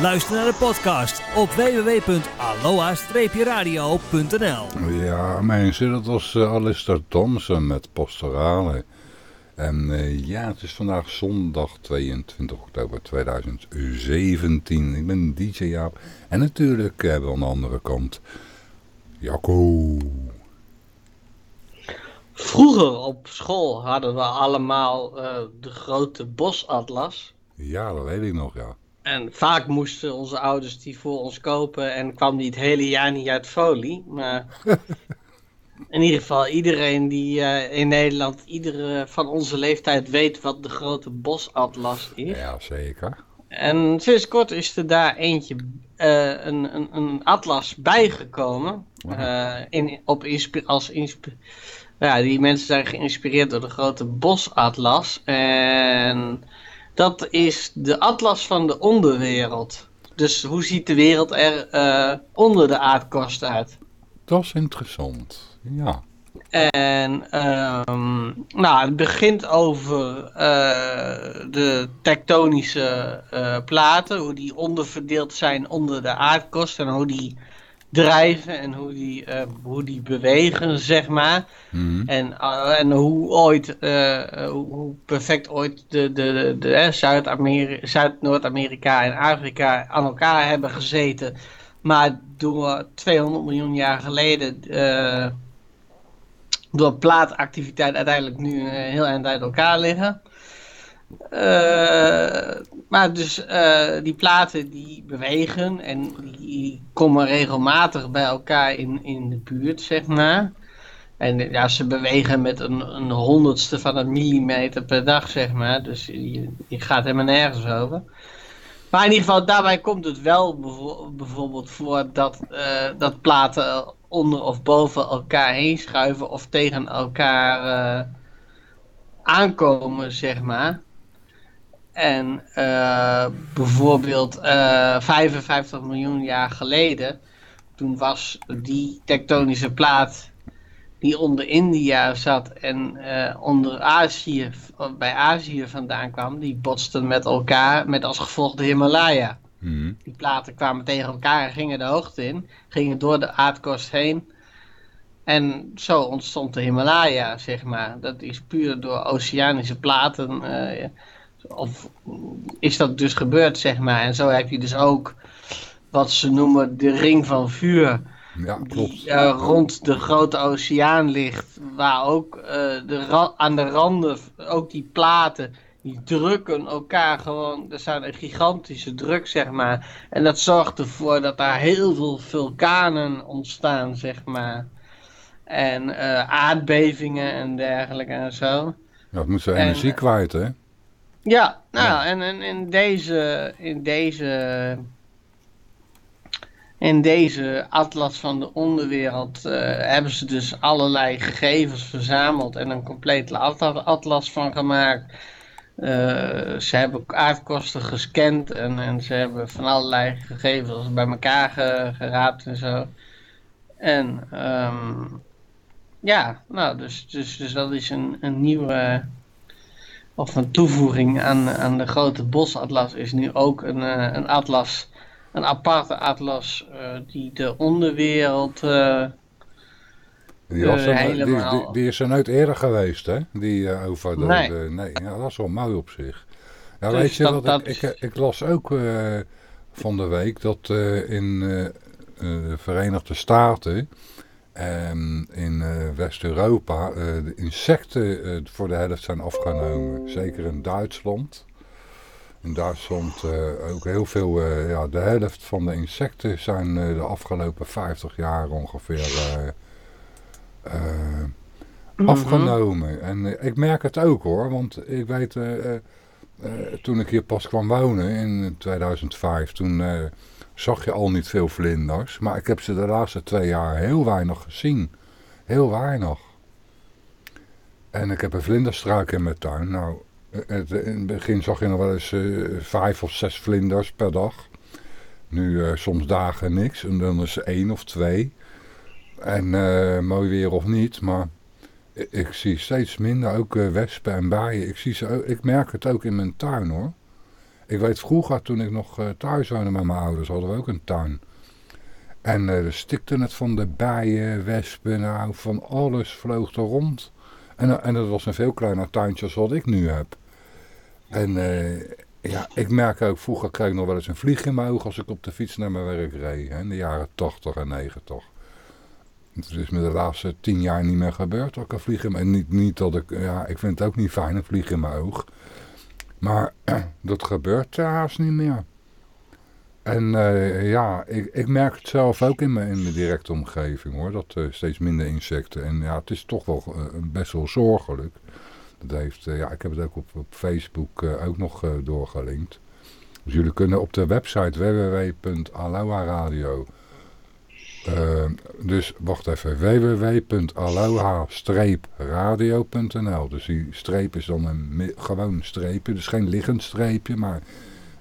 Luister naar de podcast op www.aloha-radio.nl Ja, mensen, dat was uh, Alistair Thompson met Pastorale. En eh, ja, het is vandaag zondag 22 oktober 2017. Ik ben DJ Jaap. En natuurlijk hebben we aan de andere kant Jacco. Vroeger op school hadden we allemaal eh, de grote bosatlas. Ja, dat weet ik nog, ja. En vaak moesten onze ouders die voor ons kopen en kwam die het hele jaar niet uit folie. Maar [LAUGHS] in ieder geval iedereen die eh, in Nederland, iedere van onze leeftijd weet wat de grote bosatlas is. Ja, zeker. En sinds kort is er daar eentje, eh, een, een, een atlas bijgekomen. in, op als inspi- ja, die mensen zijn geïnspireerd door de grote bosatlas. En dat is de atlas van de onderwereld. Dus hoe ziet de wereld er eh, onder de aardkorst uit? Dat is interessant. Ja. En ehm, nou, het begint over eh, de tektonische eh, platen, hoe die onderverdeeld zijn onder de aardkorst en hoe die drijven en hoe die, eh, hoe die bewegen, zeg maar. Mhm. En, eh, en hoe ooit, eh, hoe, perfect ooit de, de, de, de, Zuid-Noord-Amerika en Afrika aan elkaar hebben gezeten. Maar door 200 miljoen jaar geleden door plaatactiviteit uiteindelijk nu een heel eind uit elkaar liggen. Eh, maar dus eh, die platen die bewegen en die komen regelmatig bij elkaar in, in de buurt, zeg maar. En ja, ze bewegen met een, een honderdste van een millimeter per dag, zeg maar. Dus je, je gaat helemaal nergens over. Maar in ieder geval, daarbij komt het wel bijvoorbeeld voor dat, eh, dat platen onder of boven elkaar heen schuiven of tegen elkaar aankomen, zeg maar. En eh, bijvoorbeeld eh 55 miljoen jaar geleden, toen was die tektonische plaat die onder India zat en eh, onder Azië, bij Azië vandaan kwam, die botsten met elkaar met als gevolg de Himalaya. Mhm. Die platen kwamen tegen elkaar en gingen de hoogte in, gingen door de aardkorst heen. En zo ontstond de Himalaya, zeg maar. Dat is puur door oceanische platen. Of is dat dus gebeurd, zeg maar. En zo heb je dus ook wat ze noemen de ring van vuur. Ja, klopt. Die eh, rond de grote oceaan ligt. Waar ook eh, de aan de randen, ook die platen, die drukken elkaar gewoon. Er staat een gigantische druk, zeg maar. En dat zorgt ervoor dat daar heel veel vulkanen ontstaan, zeg maar. En eh, aardbevingen en dergelijke en zo. Het moet zijn En, energie kwijt, hè? Ja, nou, en, en in deze, in deze, in deze atlas van de onderwereld eh, hebben ze dus allerlei gegevens verzameld en een complete atla- atlas van gemaakt. Eh, ze hebben aardkosten gescand en, en ze hebben van allerlei gegevens bij elkaar ge- geraapt en zo. En ehm, ja, nou, dus, dus, dus dat is een, een nieuwe of een toevoeging aan, aan de grote bosatlas is nu ook een, eh, een atlas, een aparte atlas eh, die de onderwereld, eh, Die, was er- die, helemaal. die, die is er nooit eerder geweest, hè? Die over de... Nee. de- nee, ja, dat is wel mooi op zich. Ja, Dus weet je dat- wat, dat ik, ik, ik las ook van de week dat in de Verenigde Staten en in eh, West-Europa eh, de insecten eh, voor de helft zijn afgenomen. Zeker in Duitsland. In Duitsland ook heel veel, ja, de helft van de insecten zijn de afgelopen 50 jaar ongeveer eh, afgenomen. En ik merk het ook hoor, want ik weet, toen ik hier pas kwam wonen in 2005, toen zag je al niet veel vlinders. Maar ik heb ze de laatste twee jaar heel weinig gezien. Heel weinig. En ik heb een vlinderstruik in mijn tuin. Nou, het, in het begin zag je nog wel eens eh, vijf of zes vlinders per dag. Nu eh, soms dagen niks. En dan is er één of twee. En eh, mooi weer of niet, maar ik, ik zie steeds minder ook wespen en bijen. Ik, zie ze, ik merk het ook in mijn tuin hoor. Ik weet vroeger toen ik nog eh, thuis woonde met mijn ouders hadden we ook een tuin. En er stikte het van de bijen, wespen, nou van alles vloog er rond. En, eh, en dat was een veel kleiner tuintje als wat ik nu heb. En ja, ik merk ook, vroeger kreeg ik nog wel eens een vlieg in mijn oog als ik op de fiets naar mijn werk reed. Hè, in de jaren 80 en 90. Het is me de laatste tien jaar niet meer gebeurd dat ik een vlieg in mijn... Niet, niet dat ik... Ja, ik vind het ook niet fijn, een vlieg in mijn oog. Maar [CLEARS THROAT] dat gebeurt haast niet meer. En eh, ja, ik, ik merk het zelf ook in mijn, in mijn directe omgeving hoor. Dat eh, steeds minder insecten. En ja, het is toch wel eh, best wel zorgelijk. Dat heeft, ja, ik heb het ook op, op Facebook ook nog doorgelinkt. Dus jullie kunnen op de website www.aloha-radio eh, dus wacht even, www.aloha-radio.nl Dus die streep is dan een gewoon streepje, dus geen liggend streepje, maar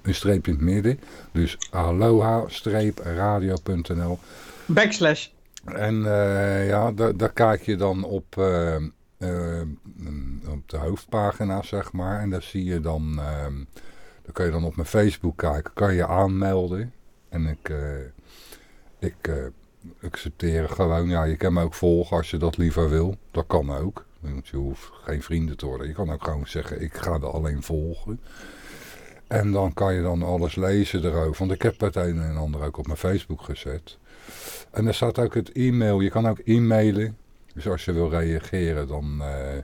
een streepje in het midden. Dus aloha-radio.nl backslash. En eh, ja, daar, daar kijk je dan op, eh, op de hoofdpagina, zeg maar. En daar zie je dan, eh, dan kan je dan op mijn Facebook kijken, kan je aanmelden. En ik, ik accepteer gewoon, ja, je kan me ook volgen als je dat liever wil. Dat kan ook. Want je hoeft geen vrienden te worden. Je kan ook gewoon zeggen, ik ga er alleen volgen. En dan kan je dan alles lezen erover. Want ik heb het een en ander ook op mijn Facebook gezet. En er staat ook het e-mail. Je kan ook e-mailen. Dus als je wil reageren, dan, eh,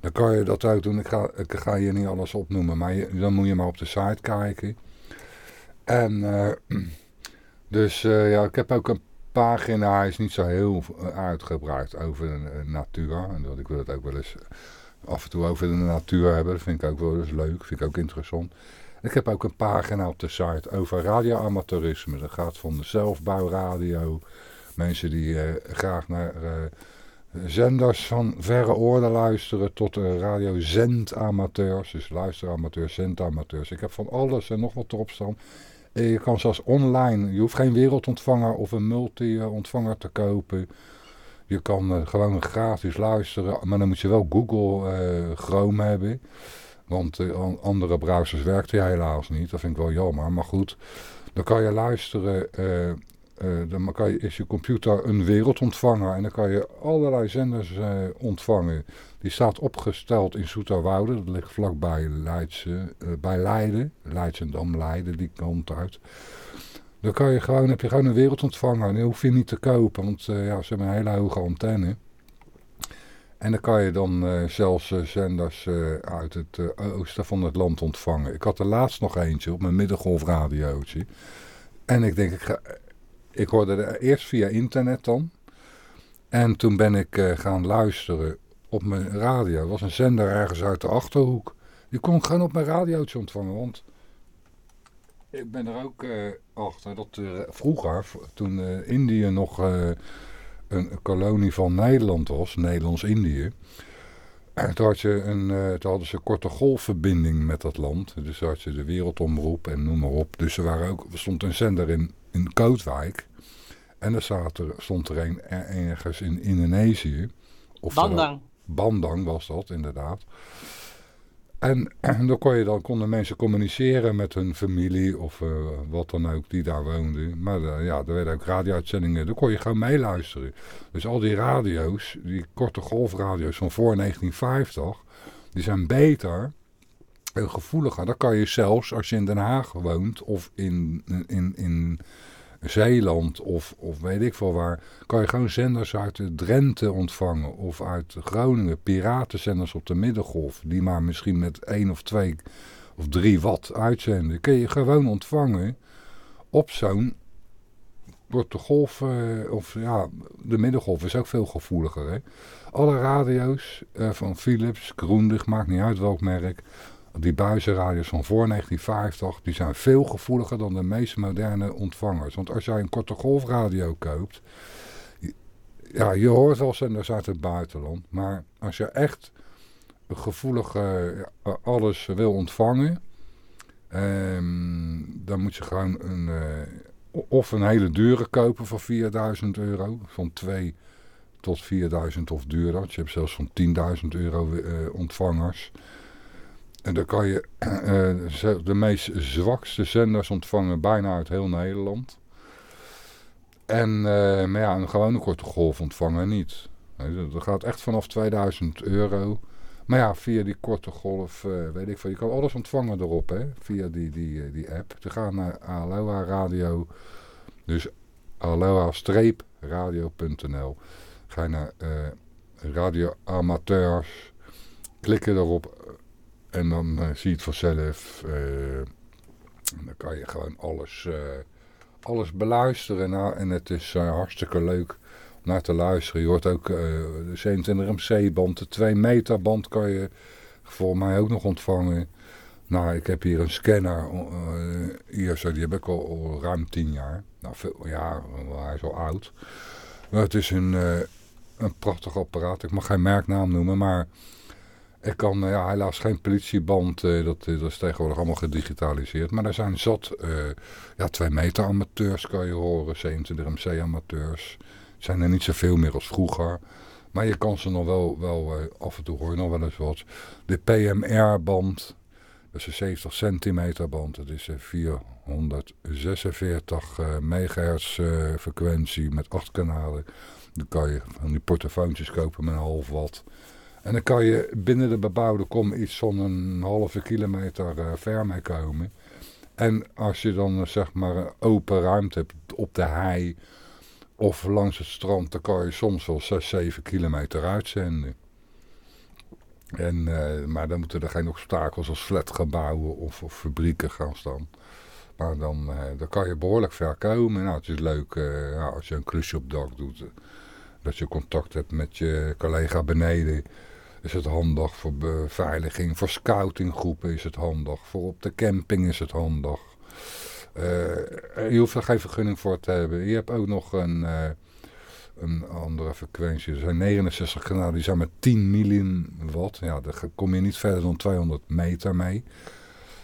dan kan je dat ook doen. Ik ga, ik ga niet alles opnoemen, maar dan moet je maar op de site kijken. En eh, [CLEARS THROAT] dus eh, ja, ik heb ook een pagina. Is niet zo heel eh, uitgebreid over de eh, natuur. En ik wil het ook wel eens af en toe over de natuur hebben. Dat vind ik ook wel eens leuk. Vind ik ook interessant. Ik heb ook een pagina op de site over radioamateurisme. Dat gaat van de zelfbouwradio. Mensen die eh, graag naar eh, zenders van verre orde luisteren. Tot de radiozendamateurs. Dus luisteramateurs, zendamateurs. Ik heb van alles en nog wat erop staan. Eh, Je kan zelfs online. Je hoeft geen wereldontvanger of een multi-ontvanger te kopen. Je kan eh, gewoon gratis luisteren. Maar dan moet je wel Google eh, Chrome hebben. Want an- andere browsers werkt hij helaas niet. Dat vind ik wel jammer. Maar goed, dan kan je luisteren. dan kan je, is je computer een wereldontvanger. En dan kan je allerlei zenders ontvangen. Die staat opgesteld in Zoeterwoude. Dat ligt vlakbij Leidse, eh, bij Leiden. Leidsendam, Leiden, die kant uit. Dan kan je gewoon, heb je gewoon een wereldontvanger. En die hoef je niet te kopen. Want eh, ja, ze hebben een hele hoge antenne. En dan kan je dan eh, zelfs zenders uit het oosten van het land ontvangen. Ik had er laatst nog eentje op mijn middengolfradiootje. En ik denk, ik, ga, ik hoorde er eerst via internet dan. En toen ben ik gaan luisteren op mijn radio. Er was een zender ergens uit de Achterhoek. Die kon ik gewoon op mijn radiootje ontvangen. Want ik ben er ook eh, achter dat er vroeger, toen eh, Indië nog eh, een kolonie van Nederland was, Nederlands-Indië. En toen, had je een, eh, toen hadden ze een korte golfverbinding met dat land. Dus had je de wereldomroep en noem maar op. Dus er, waren ook, er stond een zender in, in Kootwijk. En er, staat er stond er een er- ergens in Indonesië. Of Bandang. Bandang was dat, inderdaad. En, [CLEARS THROAT] dan, kon je, dan konden mensen communiceren met hun familie of eh, wat dan ook die daar woonde. Maar eh, ja, er werden ook radio-uitzendingen, daar kon je gewoon meeluisteren. Dus al die radio's, die korte golfradio's van voor 1950, die zijn beter en gevoeliger. Dan kan je zelfs, als je in Den Haag woont of in, in, in Zeeland of, of weet ik veel waar, kan je gewoon zenders uit de Drenthe ontvangen of uit Groningen, piratenzenders op de middengolf, die maar misschien met één of twee of drie watt uitzenden. Kun je gewoon ontvangen op zo'n korte golf, eh, of ja, de middengolf is ook veel gevoeliger. Hè? Alle radio's eh, van Philips, Groendig, maakt niet uit welk merk, die buizenradio's van voor 1950, die zijn veel gevoeliger dan de meest moderne ontvangers. Want als jij een korte golfradio koopt, ja, je hoort wel zenders uit het buitenland, maar als je echt gevoelig eh, alles wil ontvangen, ehm, dan moet je gewoon een, eh, of een hele dure kopen voor 4000 euro, van 2 tot 4000 of duurder. Je hebt zelfs van 10.000 euro eh, ontvangers. En dan kan je eh, ze- de meest zwakste zenders ontvangen bijna uit heel Nederland. En eh, maar ja, een gewone korte golf ontvangen niet. Dat gaat echt vanaf 2000 euro. Maar ja, via die korte golf, eh, weet ik veel. Je kan alles ontvangen erop, hè. Via die, die, eh, die app. Je gaat naar Aloha Radio. Dus aloha-radio.nl. Ga je naar eh, Radio Amateurs. Klik je erop. En dan eh, zie je het vanzelf. eh, en dan kan je gewoon alles, eh, alles beluisteren. Nou, en het is eh, hartstikke leuk om naar te luisteren. Je hoort ook eh, de 27 MC-band, de 2 meter band kan je volgens mij ook nog ontvangen. Nou, ik heb hier een scanner. eh, hier, zo, die heb ik al, ruim 10 jaar. Nou, veel, ja, hij is al oud. Maar het is een, eh, een prachtig apparaat. Ik mag geen merknaam noemen, maar ik kan eh, ja, helaas geen politieband. eh, dat, eh, dat is tegenwoordig allemaal gedigitaliseerd. Maar er zijn zat, ja, 2 meter amateurs kan je horen, 27 MC amateurs. Het zijn er niet zoveel meer als vroeger. Maar je kan ze nog wel, wel af en toe hoor je nog wel eens wat. De PMR-band, dat is een 70 centimeter band. Dat is een 446 eh, megahertz frequentie met acht kanalen. Dan kan je van die portofoontjes kopen met een half watt. En dan kan je binnen de bebouwde kom iets van een halve kilometer eh, ver mee komen. En als je dan eh, zeg maar open ruimte hebt op de hei of langs het strand, dan kan je soms wel 6, 7 kilometer uitzenden. En, eh, maar dan moeten er geen obstakels als flatgebouwen of, of fabrieken gaan staan. Maar dan, eh, dan kan je behoorlijk ver komen. Nou, het is leuk als je een klusje op dak doet. dat je contact hebt met je collega beneden. Is het handig voor beveiliging. Voor scoutinggroepen is het handig. Voor op de camping is het handig. Eh, je hoeft er geen vergunning voor te hebben. Je hebt ook nog een, eh, een andere frequentie. Er zijn 69 kanalen, die zijn met 10 milliwatt. Ja, daar kom je niet verder dan 200 meter mee.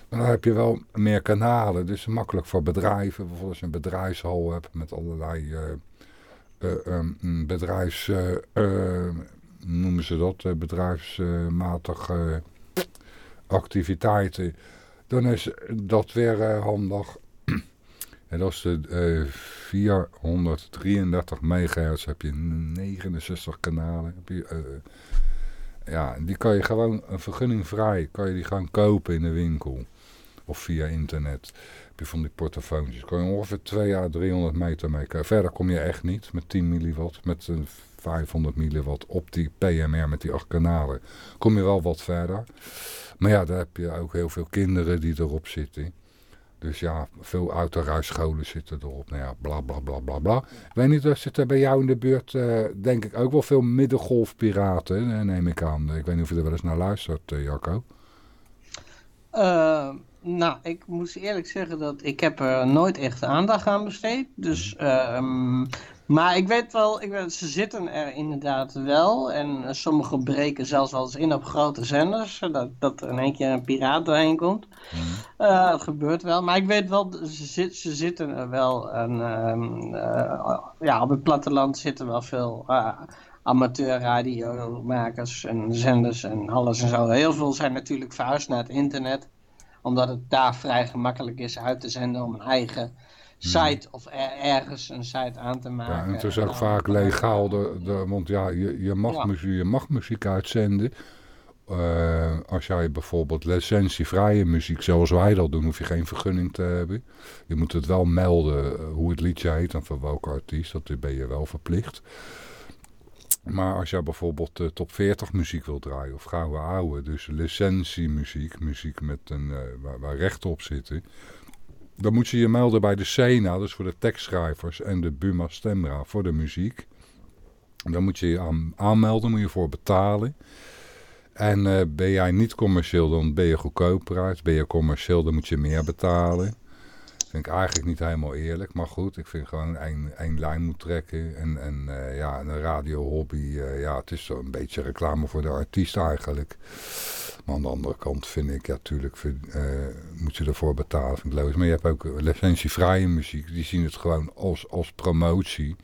Maar dan heb je wel meer kanalen. Dus makkelijk voor bedrijven. Bijvoorbeeld als je een bedrijfshal hebt met allerlei mm, bedrijfs... noemen ze dat? eh, bedrijfsmatige activiteiten. Dan is dat weer eh, handig. [CLEARS THROAT] En dat is de eh, 433 megahertz. Heb je 69 kanalen. Heb je, eh, ja, die kan je gewoon een vergunning vrij. Kan je die gewoon kopen in de winkel. Of via internet. Heb je van die portofoontjes. Kan je ongeveer 2 à 300 meter mee. Verder kom je echt niet met 10 milliwatt. Met een 500 milliwatt op die PMR met die 8 kanalen. Kom je wel wat verder. Maar ja, daar heb je ook heel veel kinderen die erop zitten. Dus ja, veel autorijscholen zitten erop. Nou ja, bla bla bla bla bla. Ik weet niet, er zitten bij jou in de buurt, eh, denk ik, ook wel veel middengolfpiraten, neem ik aan. Ik weet niet of je er wel eens naar luistert, eh, Jacco. Eh, nou, ik moest eerlijk zeggen dat ik heb er nooit echt aandacht aan besteed. Dus, ehm, maar ik weet wel, ik weet, ze zitten er inderdaad wel. En eh, sommige breken zelfs wel eens in op grote zenders. Dat, dat er in één keer een piraat doorheen komt. Eh, dat gebeurt wel. Maar ik weet wel, ze, ze zitten er wel. En, ehm, eh, ja, op het platteland zitten wel veel uh, amateurradiomakers en zenders en alles en zo. Heel veel zijn natuurlijk verhuisd naar het internet. Omdat het daar vrij gemakkelijk is uit te zenden om een eigen site of er- ergens een site aan te maken. Ja, en het is ook vaak legaal, de, de, want ja, je, je, mag Ja. muziek, je mag muziek uitzenden. Eh, als jij bijvoorbeeld licentievrije muziek, zoals wij dat doen, hoef je geen vergunning te hebben. Je moet het wel melden eh, hoe het liedje heet en van welke artiest, dat ben je wel verplicht. Maar als jij bijvoorbeeld top 40 muziek wil draaien of gouden ouwe, dus licentiemuziek, muziek met een, eh, waar, waar rechten op zitten, dan moet je je melden bij de SENA, dus voor de tekstschrijvers, en de Buma Stemra voor de muziek. Dan moet je je aan, aanmelden, moet je voor betalen. En eh, ben jij niet commercieel, dan ben je goedkoper uit. Ben je commercieel, dan moet je meer betalen. Vind ik eigenlijk niet helemaal eerlijk. Maar goed, ik vind gewoon één, één lijn moet trekken. En, en eh, ja, een radiohobby, eh, ja, het is zo een beetje reclame voor de artiest eigenlijk. Maar aan de andere kant vind ik, ja, natuurlijk moet je ervoor betalen. Vind ik logisch. Maar je hebt ook licentievrije muziek. Die zien het gewoon als, als promotie.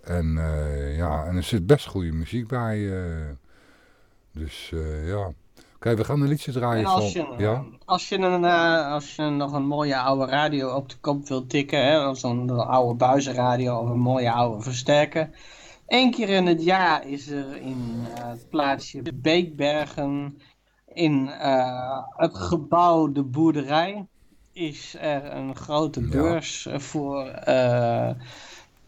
En eh, ja, en er zit best goede muziek bij. eh. dus eh, ja. Oké, we gaan een liedje draaien En als van... je, ja? als, je een, eh, als je nog een mooie oude radio op de kop wilt tikken, hè, of zo'n oude buizenradio of een mooie oude versterker. Eén keer in het jaar is er in eh, het plaatsje Beekbergen, in eh, het gebouw De Boerderij, is er een grote beurs eh, voor eh,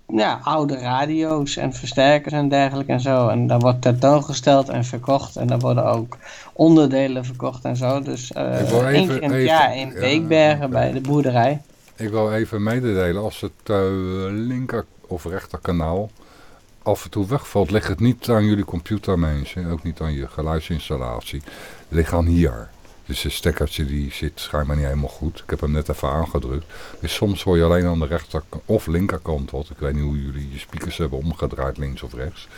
ja, oude radio's en versterkers en dergelijke en zo. En daar wordt tentoongesteld en verkocht en daar worden ook onderdelen verkocht en zo. Dus wil één even- keer in het jaar in Beekbergen bij de boerderij. Ik wil even mededelen, als het linker of rechterkanaal af en toe wegvalt, ligt het niet aan jullie computer mensen, ook niet aan je geluidsinstallatie. Aan hier. Dus het stekkertje die zit schijnbaar niet helemaal goed. Ik heb hem net even aangedrukt. Dus soms hoor je alleen aan de rechter of linkerkant wat. Ik weet niet hoe jullie je speakers hebben omgedraaid, links of rechts.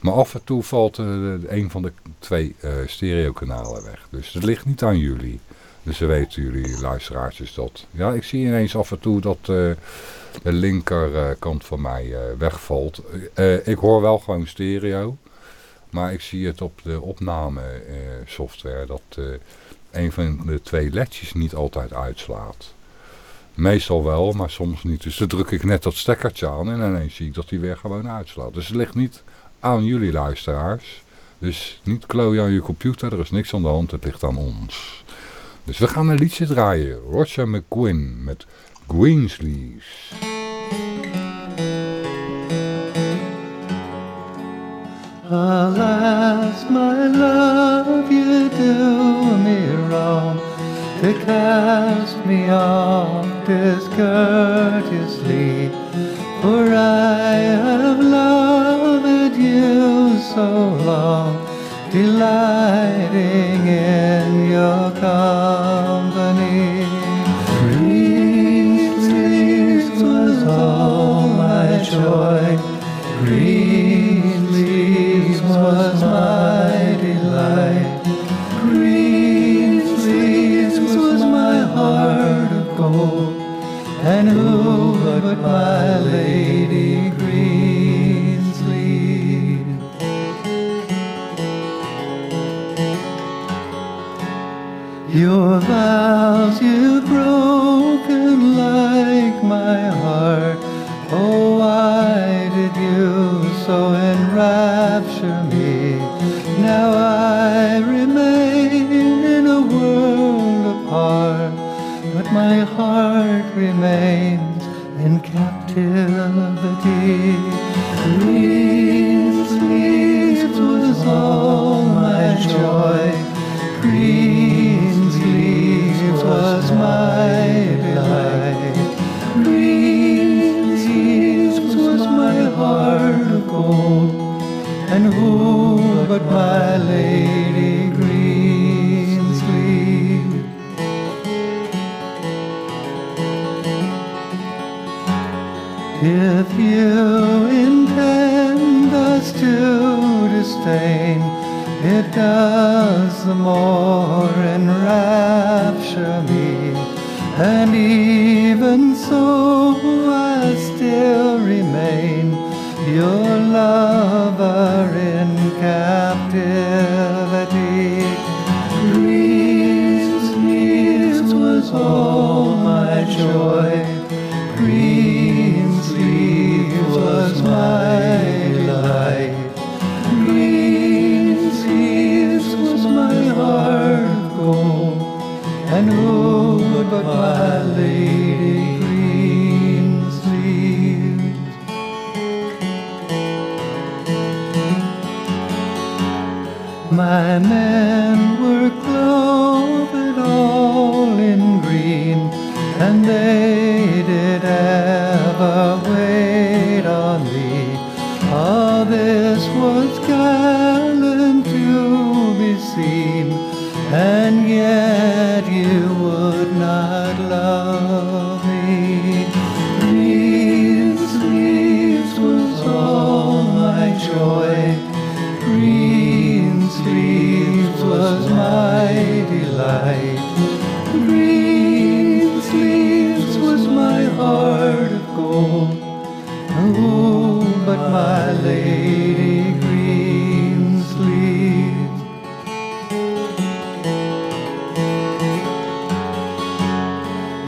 Maar af en toe valt eh, een van de twee eh stereokanalen weg. Dus het ligt niet aan jullie. Dus dan weten jullie luisteraartjes dat. Ja, ik zie ineens af en toe dat eh, de linkerkant van mij wegvalt. Ik hoor wel gewoon stereo. Maar ik zie het op de opname eh, software dat eh, een van de twee ledjes niet altijd uitslaat. Meestal wel, maar soms niet. Dus dan druk ik net dat stekkertje aan en ineens zie ik dat hij weer gewoon uitslaat. Dus het ligt niet aan jullie luisteraars. Dus niet klooien aan je computer, er is niks aan de hand, het ligt aan ons. Dus we gaan een liedje draaien. Roger McGuinn met Greensleeves. Alas, my love, you do me wrong to cast me off discourteously. For I have loved you so long, delighting in your company. Green leaves was all my joy.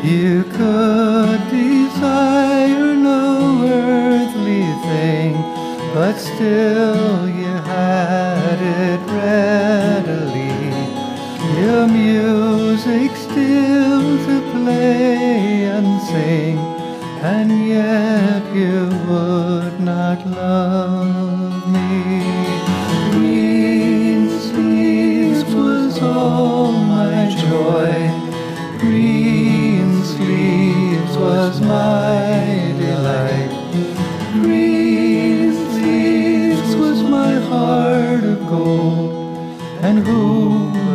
You could desire no earthly thing, but still you had it readily. Your music still to play and sing, and yet you would not love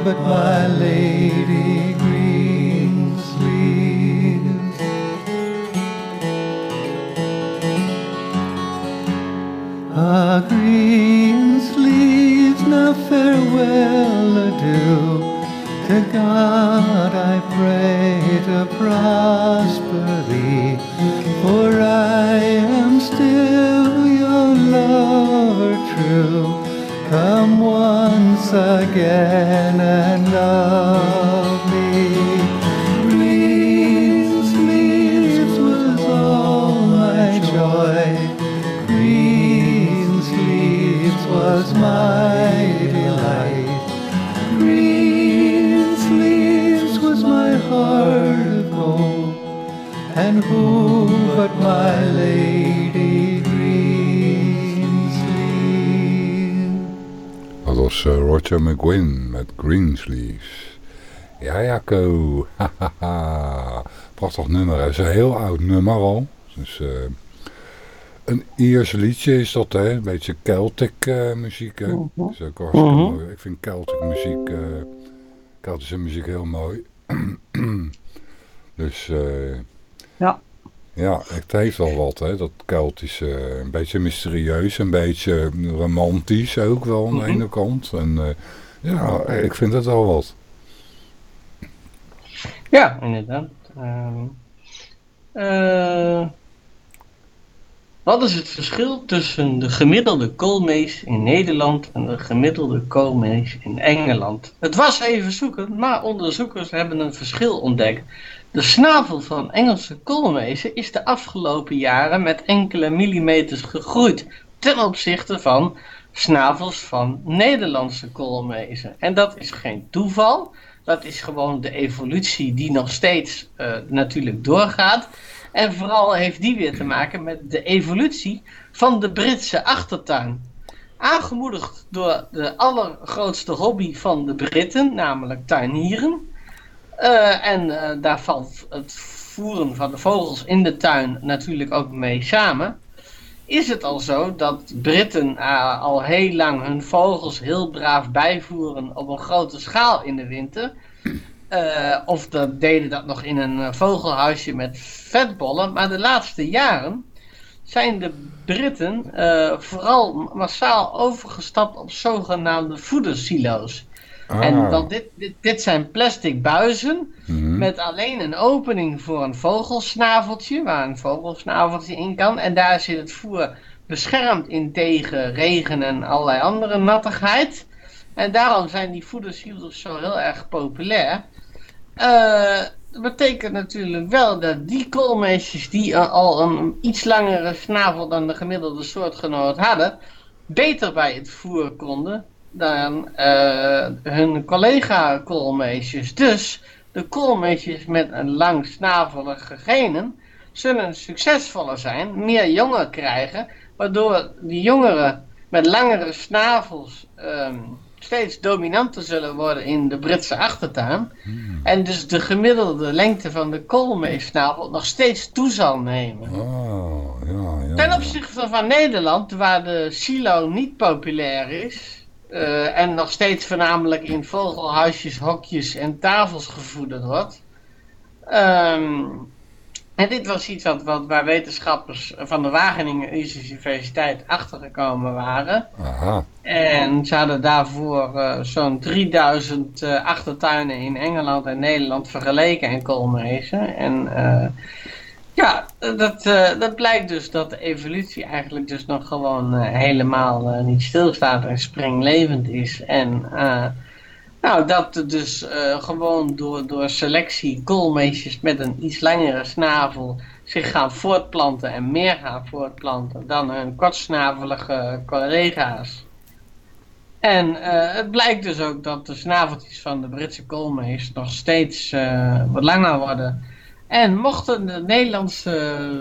but my lady green Greensleeves? Ah, Greensleeves, now farewell, adieu. To God I pray to prosper thee, for I am still Come once again and love me. Greensleeves was all my joy. Greensleeves was my delight. Greensleeves was my heart of gold. And who but my lady was eh, Roger McGuinn met Greensleeves. Ja, Jacco. [LAUGHS] Hahaha. Prachtig nummer. Het is een heel oud nummer al. Dus, een Iers liedje is dat, hè? Een beetje Celtic eh, muziek, hè? Mhm. Dat is ook hartstikke Mhm. mooi. Ik vind Celtic muziek, eh Keltische muziek heel mooi. [CLEARS THROAT] dus, Ja. Ja, het heeft wel wat, hè? Dat Keltische, een beetje mysterieus, een beetje romantisch ook wel aan de Mhm. ene kant. En eh, ja, ik vind het wel wat. Ja, inderdaad. Ehm, eh, wat is het verschil tussen de gemiddelde koolmees in Nederland en de gemiddelde koolmees in Engeland? Het was even zoeken, maar onderzoekers hebben een verschil ontdekt. De snavel van Engelse koolmezen is de afgelopen jaren met enkele millimeters gegroeid ten opzichte van snavels van Nederlandse koolmezen. En dat is geen toeval. Dat is gewoon de evolutie die nog steeds eh, natuurlijk doorgaat. En vooral heeft die weer te maken met de evolutie van de Britse achtertuin. Aangemoedigd door de allergrootste hobby van de Britten, namelijk tuinieren. Eh, en eh, daar valt het voeren van de vogels in de tuin natuurlijk ook mee samen. is het al zo dat Britten eh, al heel lang hun vogels heel braaf bijvoeren op een grote schaal in de winter. Of dat deden dat nog in een vogelhuisje met vetbollen. Maar de laatste jaren zijn de Britten vooral massaal overgestapt op zogenaamde voedersilo's. En Ah. dan dit, dit, dit zijn plastic buizen Mhm. met alleen een opening voor een vogelsnaveltje, waar een vogelsnaveltje in kan. En daar zit het voer beschermd in tegen regen en allerlei andere nattigheid. En daarom zijn die voedersilo's zo heel erg populair. Eh, dat betekent natuurlijk wel dat die koolmeesjes die al een iets langere snavel dan de gemiddelde soortgenoot hadden, beter bij het voer konden dan eh, hun collega koolmeesjes. Dus de koolmeesjes met een lang snavelige genen zullen succesvoller zijn, meer jongen krijgen, waardoor die jongeren met langere snavels ehm, steeds dominanter zullen worden in de Britse achtertuin. En dus de gemiddelde lengte van de koolmeesnavel nog steeds toe zal nemen. Oh, ja, ja. Ten opzichte van Nederland, waar de silo niet populair is. Eh, en nog steeds voornamelijk in vogelhuisjes, hokjes en tafels gevoederd wordt. Ehm, en dit was iets wat, wat, waar wetenschappers van de Wageningen Universiteit achtergekomen waren. Aha. En ze hadden daarvoor eh, zo'n 3000 eh, achtertuinen in Engeland en Nederland vergeleken en koolmezen. En ja, dat, eh, dat blijkt dus dat de evolutie eigenlijk dus nog gewoon eh, helemaal eh, niet stilstaat en springlevend is. En nou, dat er dus gewoon door, door selectie koolmeesjes met een iets langere snavel zich gaan voortplanten en meer gaan voortplanten dan hun kortsnavelige collega's. En het blijkt dus ook dat de snaveltjes van de Britse koolmees nog steeds wat langer worden. En mochten de Nederlandse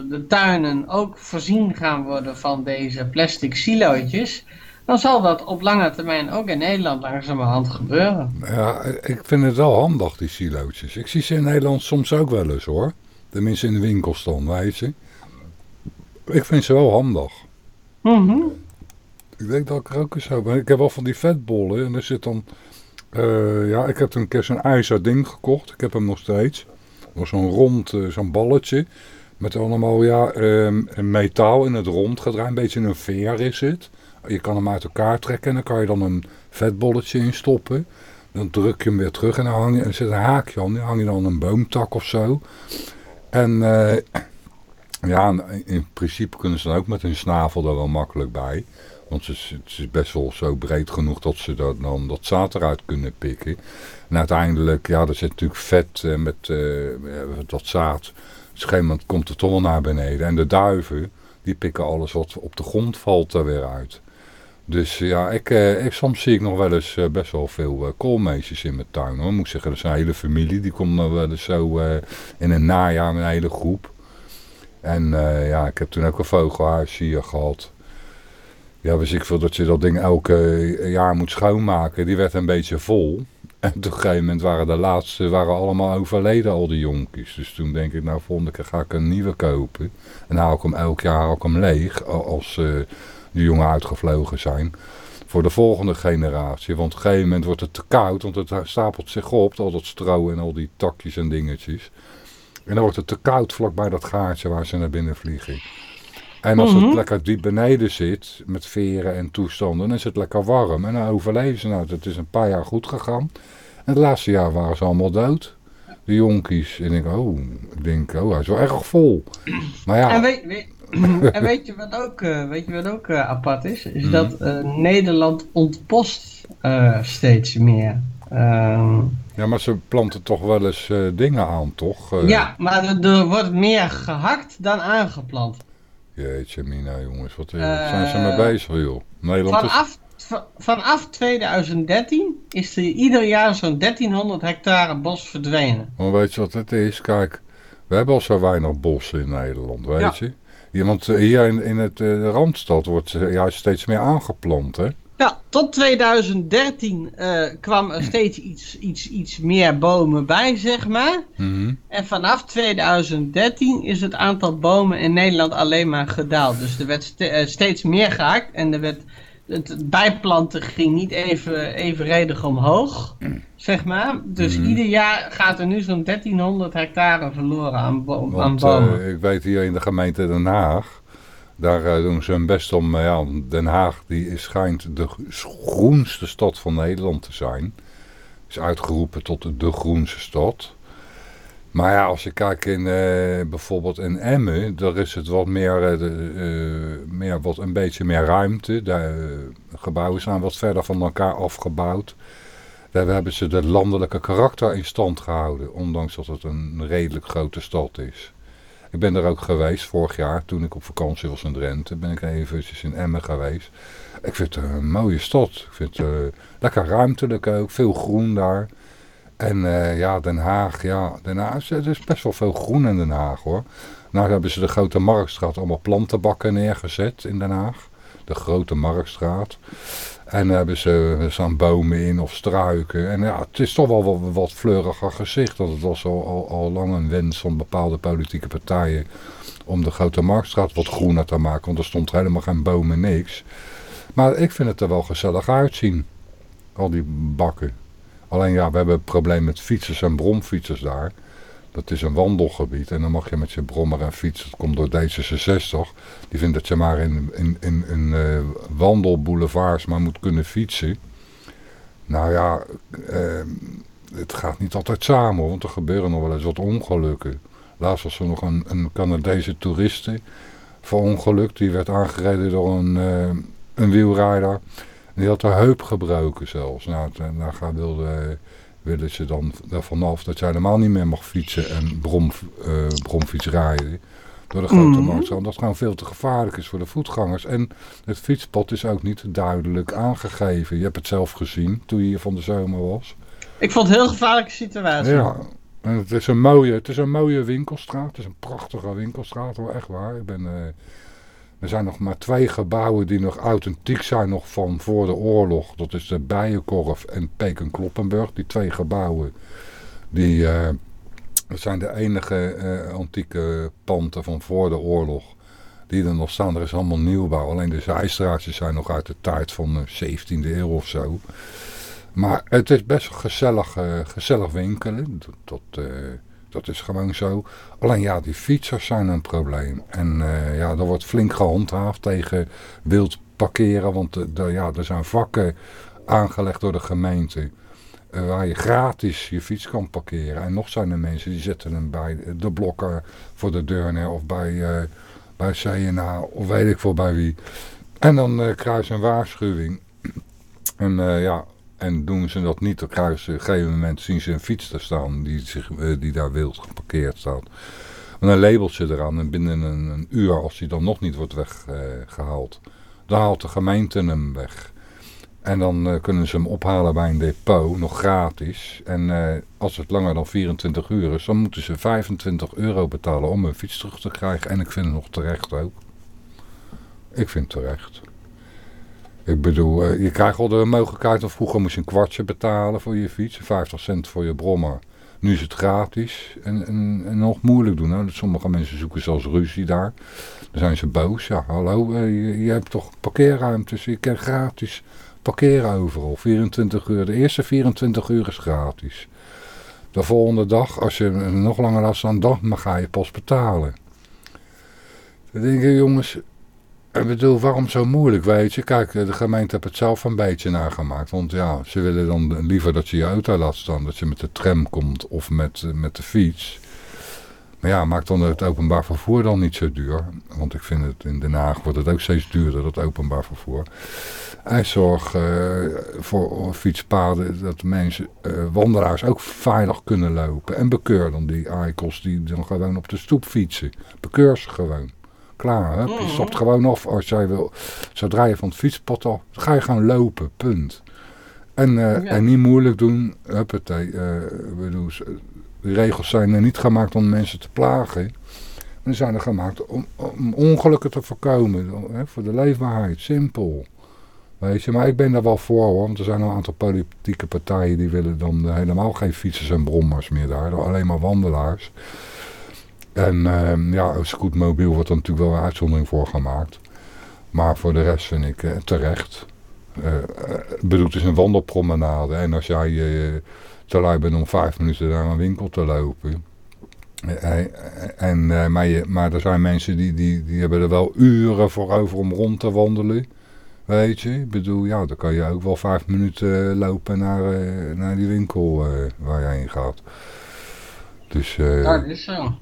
de tuinen ook voorzien gaan worden van deze plastic silootjes, dan zal dat op lange termijn ook in Nederland langzamerhand gebeuren. Ja, ik vind het wel handig, die silootjes. Ik zie ze in Nederland soms ook wel eens, hoor. Tenminste in de winkels dan, weet je. Ik vind ze wel handig. Mhm. Ik denk dat ik er ook eens ben. Ik heb wel van die vetbollen en er zit dan... eh, ja, ik heb toen een keer zo'n ijzer ding gekocht. Ik heb hem nog steeds. Was zo'n rond, eh, zo'n balletje. Met allemaal, ja, ehm, metaal in het rond gedraaid. Een beetje een veer is het. Je kan hem uit elkaar trekken en dan kan je dan een vetbolletje in stoppen. Dan druk je hem weer terug en dan hang je, er zit een haakje aan. Dan hang je dan een boomtak of zo. En eh, ja, in principe kunnen ze dan ook met hun snavel er wel makkelijk bij. Want is, het is best wel zo breed genoeg dat ze dat, dan dat zaad eruit kunnen pikken. En uiteindelijk, ja, er zit natuurlijk vet eh, met eh, dat zaad. Dus op komt het toch wel naar beneden. En de duiven, die pikken alles wat op de grond valt er weer uit. Dus ja, ik, eh, soms zie ik nog wel eens best wel veel koolmeesjes in mijn tuin. Hoor. Ik moet zeggen, dat is een hele familie. Die komt nog wel eens zo in een najaar met een hele groep. En ja, ik heb toen ook een vogelhuisje hier gehad. Ja, wist ik veel dat je dat ding elke jaar moet schoonmaken. Die werd een beetje vol. En op een gegeven moment waren de laatste waren allemaal overleden, al die jonkies. Dus toen denk ik, nou volgende keer ga ik een nieuwe kopen. En haal ik hem elk jaar ik hem leeg, als eh de jongen uitgevlogen zijn. Voor de volgende generatie. Want op een gegeven moment wordt het te koud, want het stapelt zich op, al dat stro en al die takjes en dingetjes. En dan wordt het te koud vlakbij dat gaatje waar ze naar binnen vliegen. En als Mhm. het lekker diep beneden zit, met veren en toestanden, dan is het lekker warm. En dan overleven ze. Nou, het is een paar jaar goed gegaan. En het laatste jaar waren ze allemaal dood. De jonkies. En ik denk, oh, ik denk, oh, hij is wel erg vol. Maar ja, En, weet, weet, [CLEARS THROAT] en weet je wat ook, eh, weet je wat ook eh, apart is? Is Mhm. dat eh, Nederland ontpost eh, steeds meer. Ehm, ja, maar ze planten toch wel eens eh, dingen aan, toch? Eh, ja, maar er, er wordt meer gehakt dan aangeplant. Jeetje, Mina, jongens, wat eh, Eh, zijn ze mee bezig, joh? Nederland. Vanaf, va- vanaf 2013 is er ieder jaar zo'n 1300 hectare bos verdwenen. Maar weet je wat het is? Kijk, we hebben al zo weinig bossen in Nederland, weet Ja. je? Ja, want eh, hier in, in het, de Randstad wordt juist steeds meer aangeplant, hè? Ja, tot 2013 eh, kwam er steeds iets, iets, iets meer bomen bij, zeg maar. Mhm. En vanaf 2013 is het aantal bomen in Nederland alleen maar gedaald. Dus er werd ste- eh, steeds meer gehaakt en er werd, het bijplanten ging niet even evenredig omhoog, zeg maar. Dus Mhm. ieder jaar gaat er nu zo'n 1300 hectare verloren aan, bo- aan Want bomen. eh, ik weet hier in de gemeente Den Haag, daar eh, doen ze hun best om, eh, ja, Den Haag die schijnt de groenste stad van Nederland te zijn. Is uitgeroepen tot de groenste stad. Maar ja, als je kijkt in eh, bijvoorbeeld in Emmen, daar is het wat meer, meer wat, een beetje meer ruimte. De gebouwen zijn wat verder van elkaar afgebouwd. Daar hebben ze de landelijke karakter in stand gehouden, ondanks dat het een redelijk grote stad is. Ik ben er ook geweest vorig jaar, toen ik op vakantie was in Drenthe, ben ik eventjes in Emmen geweest. Ik vind het een mooie stad. Ik vind het eh, lekker ruimtelijk ook, veel groen daar. En eh, ja, Den Haag, ja, Den Haag, er is best wel veel groen in Den Haag hoor. Nou hebben ze de Grote Marktstraat allemaal plantenbakken neergezet in Den Haag. De Grote Marktstraat. En daar hebben ze, staan bomen in of struiken. En ja, het is toch wel wat, wat fleuriger gezicht. Want het was al, al, al lang een wens van bepaalde politieke partijen om de Grote Marktstraat wat groener te maken. Want er stond helemaal geen bomen, niks. Maar ik vind het er wel gezellig uitzien. Al die bakken. Alleen ja, we hebben een probleem met fietsers en bromfietsers daar. Dat is een wandelgebied en dan mag je met je brommer en fiets, dat komt door D66. Die vindt dat je maar in, in, in, eh, wandelboulevards maar moet kunnen fietsen. Nou ja, eh, het gaat niet altijd samen, want er gebeuren nog wel eens wat ongelukken. Laatst was er nog een, een Canadese toeriste verongelukt. Die werd aangereden door een, eh, een wielrijder. Die had de heup gebroken zelfs. Nou, daar wilde, willen ze dan er vanaf dat je helemaal niet meer mag fietsen en brom, eh, bromfiets rijden. Door de grote Mhm. markt. Omdat het gewoon veel te gevaarlijk is voor de voetgangers. En het fietspad is ook niet duidelijk aangegeven. Je hebt het zelf gezien toen je hier van de zomer was. Ik vond het een heel gevaarlijke situatie. Ja, en het is een mooie, het is een mooie winkelstraat. Het is een prachtige winkelstraat hoor, echt waar. Ik ben, eh, er zijn nog maar twee gebouwen die nog authentiek zijn nog van voor de oorlog. Dat is de Bijenkorf en Peken Kloppenburg. Die twee gebouwen, die, eh, zijn de enige eh, antieke panden van voor de oorlog. Die er nog staan. Er is allemaal nieuwbouw. Alleen de zijstraatjes zijn nog uit de tijd van de 17e eeuw of zo. Maar het is best gezellig, eh, gezellig winkelen. Eh, dat is gewoon zo. Alleen ja, die fietsers zijn een probleem. En eh, ja, er wordt flink gehandhaafd tegen wild parkeren. Want de, de- ja, er zijn vakken aangelegd door de gemeente. eh, waar je gratis je fiets kan parkeren. En nog zijn er mensen die zetten hem bij de blokker voor de deur. Of bij, eh bij CNA of weet ik veel bij wie. En dan eh je een waarschuwing. En eh, ja, en doen ze dat niet, dan krijgen ze op een gegeven moment zien ze een fiets daar staan die, zich, eh, die daar wild geparkeerd staat. Met een labeltje eraan en binnen een, een uur, als die dan nog niet wordt weggehaald, dan haalt de gemeente hem weg. En dan eh, kunnen ze hem ophalen bij een depot, nog gratis. En eh, als het langer dan 24 uur is, dan moeten ze 25 euro betalen om hun fiets terug te krijgen. En ik vind het nog terecht ook. Ik vind het terecht. Ik bedoel, eh, je krijgt al de mogelijkheid, of vroeger moest je een kwartje betalen voor je fiets, 50 cent voor je brommer. Nu is het gratis en, en, nog moeilijk doen. Hè? Sommige mensen zoeken zelfs ruzie daar. Dan zijn ze boos. Ja, hallo, eh, je, je hebt toch parkeerruimtes, je kan gratis parkeren overal. 24 uur, de eerste 24 uur is gratis. De volgende dag, als je nog langer laat staan, dan ga je pas betalen. Dan denk jongens, ik bedoel, waarom zo moeilijk, weet je? Kijk, de gemeente heeft het zelf een beetje nagemaakt. Want ja, ze willen dan liever dat je je auto laat staan, dat je met de tram komt of met, eh, met de fiets. Maar ja, maak dan het openbaar vervoer dan niet zo duur. Want ik vind het in Den Haag wordt het ook steeds duurder, dat openbaar vervoer. En zorg eh, voor fietspaden dat mensen, eh, wandelaars ook veilig kunnen lopen. En bekeur dan die eikels die dan gewoon op de stoep fietsen. Bekeur ze gewoon. Klaar, hè? je stapt gewoon af als jij wil. Zodra je van het fietspad af, ga je gaan lopen, punt. En, eh, Ja. en niet moeilijk doen, huppatee. eh, bedoel, de regels zijn er niet gemaakt om mensen te plagen. Die zijn er gemaakt om, om ongelukken te voorkomen. Hè, voor de leefbaarheid, simpel. Weet je, maar ik ben daar wel voor hoor. Want er zijn een aantal politieke partijen die willen dan helemaal geen fietsers en brommers meer daar. Alleen maar wandelaars. En ehm, ja, scootmobiel wordt er natuurlijk wel een uitzondering voor gemaakt. Maar voor de rest vind ik eh, terecht. Eh, eh, Ik bedoel, is een wandelpromenade. En als jij eh, te lui bent om vijf minuten naar een winkel te lopen. eh, eh, En, eh, maar, je, maar er zijn mensen die, die, die hebben er wel uren voor over om rond te wandelen. Weet je, ik bedoel, ja, dan kan je ook wel vijf minuten lopen naar, eh, naar die winkel eh, waar jij heen gaat. Dus, eh, Ja, dat is zo.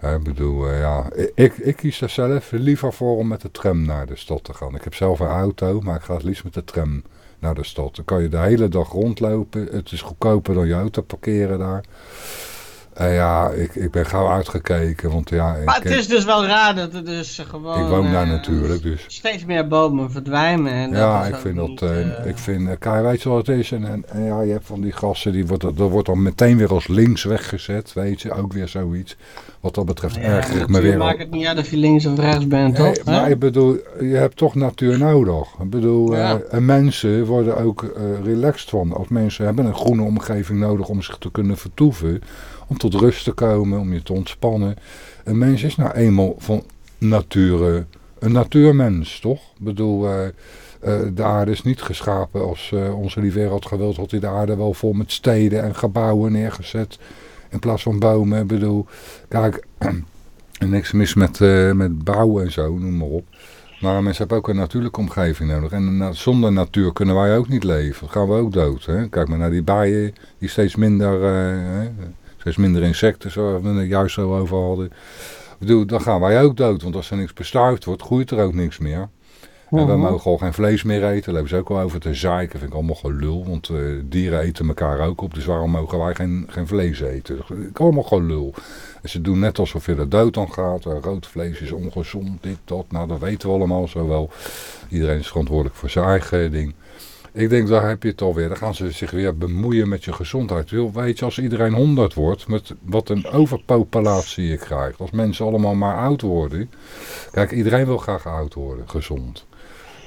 Ik bedoel, eh, ja, ik, ik kies er zelf liever voor om met de tram naar de stad te gaan. Ik heb zelf een auto, maar ik ga het liefst met de tram naar de stad. Dan kan je de hele dag rondlopen. Het is goedkoper dan je auto parkeren daar. En ja, ik, ik ben gauw uitgekeken, want ja, Maar het is dus wel raar dat er dus eh, gewoon ik woon daar eh, natuurlijk, dus... steeds meer bomen verdwijnen. En Ja, dat is ik vind dat, niet, eh, eh, ik vind, eh, weet je wat het is? En, en, en ja, je hebt van die gassen, die wordt, dat wordt dan meteen weer als links weggezet, weet je, ook weer zoiets. Wat dat betreft ja, erger ik me weer maakt het niet uit of je links of rechts bent, Nee, toch? maar Hè? ik bedoel, je hebt toch natuur nodig. Ik bedoel, Ja. eh, en mensen worden ook eh, relaxed van. Als mensen hebben een groene omgeving nodig om zich te kunnen vertoeven. Om tot rust te komen, om je te ontspannen. Een mens is nou eenmaal van nature een natuurmens, toch? Ik bedoel, eh, eh, de aarde is niet geschapen als eh, onze lieve had gewild. Had hij de aarde wel vol met steden en gebouwen neergezet. In plaats van bomen. Ik bedoel, kijk, [CLEARS THROAT] niks mis met, met bouwen en zo, noem maar op. Maar mensen hebben ook een natuurlijke omgeving nodig. En zonder natuur kunnen wij ook niet leven. Dan gaan we ook dood. Hè? Kijk maar naar die bijen die steeds minder, steeds minder insecten, zoals we het juist zo over hadden. Ik bedoel, dan gaan wij ook dood. Want als er niks bestuivd wordt, groeit er ook niks meer. En we Mhm. mogen al geen vlees meer eten. Daar hebben ze ook wel over te zeiken. vind ik allemaal gelul. Want eh, dieren eten elkaar ook op. Dus waarom mogen wij geen, geen vlees eten? Allemaal gelul. En ze doen net alsof je er dood aan gaat. Eh, rood vlees is ongezond, dit, dat. Nou, dat weten we allemaal zo wel. Iedereen is verantwoordelijk voor zijn eigen ding. Ik denk, daar heb je het alweer. Dan gaan ze zich weer bemoeien met je gezondheid. Wil, weet je, als iedereen 100 wordt, met wat een overpopulatie je krijgt. Als mensen allemaal maar oud worden. Kijk, iedereen wil graag oud worden, gezond.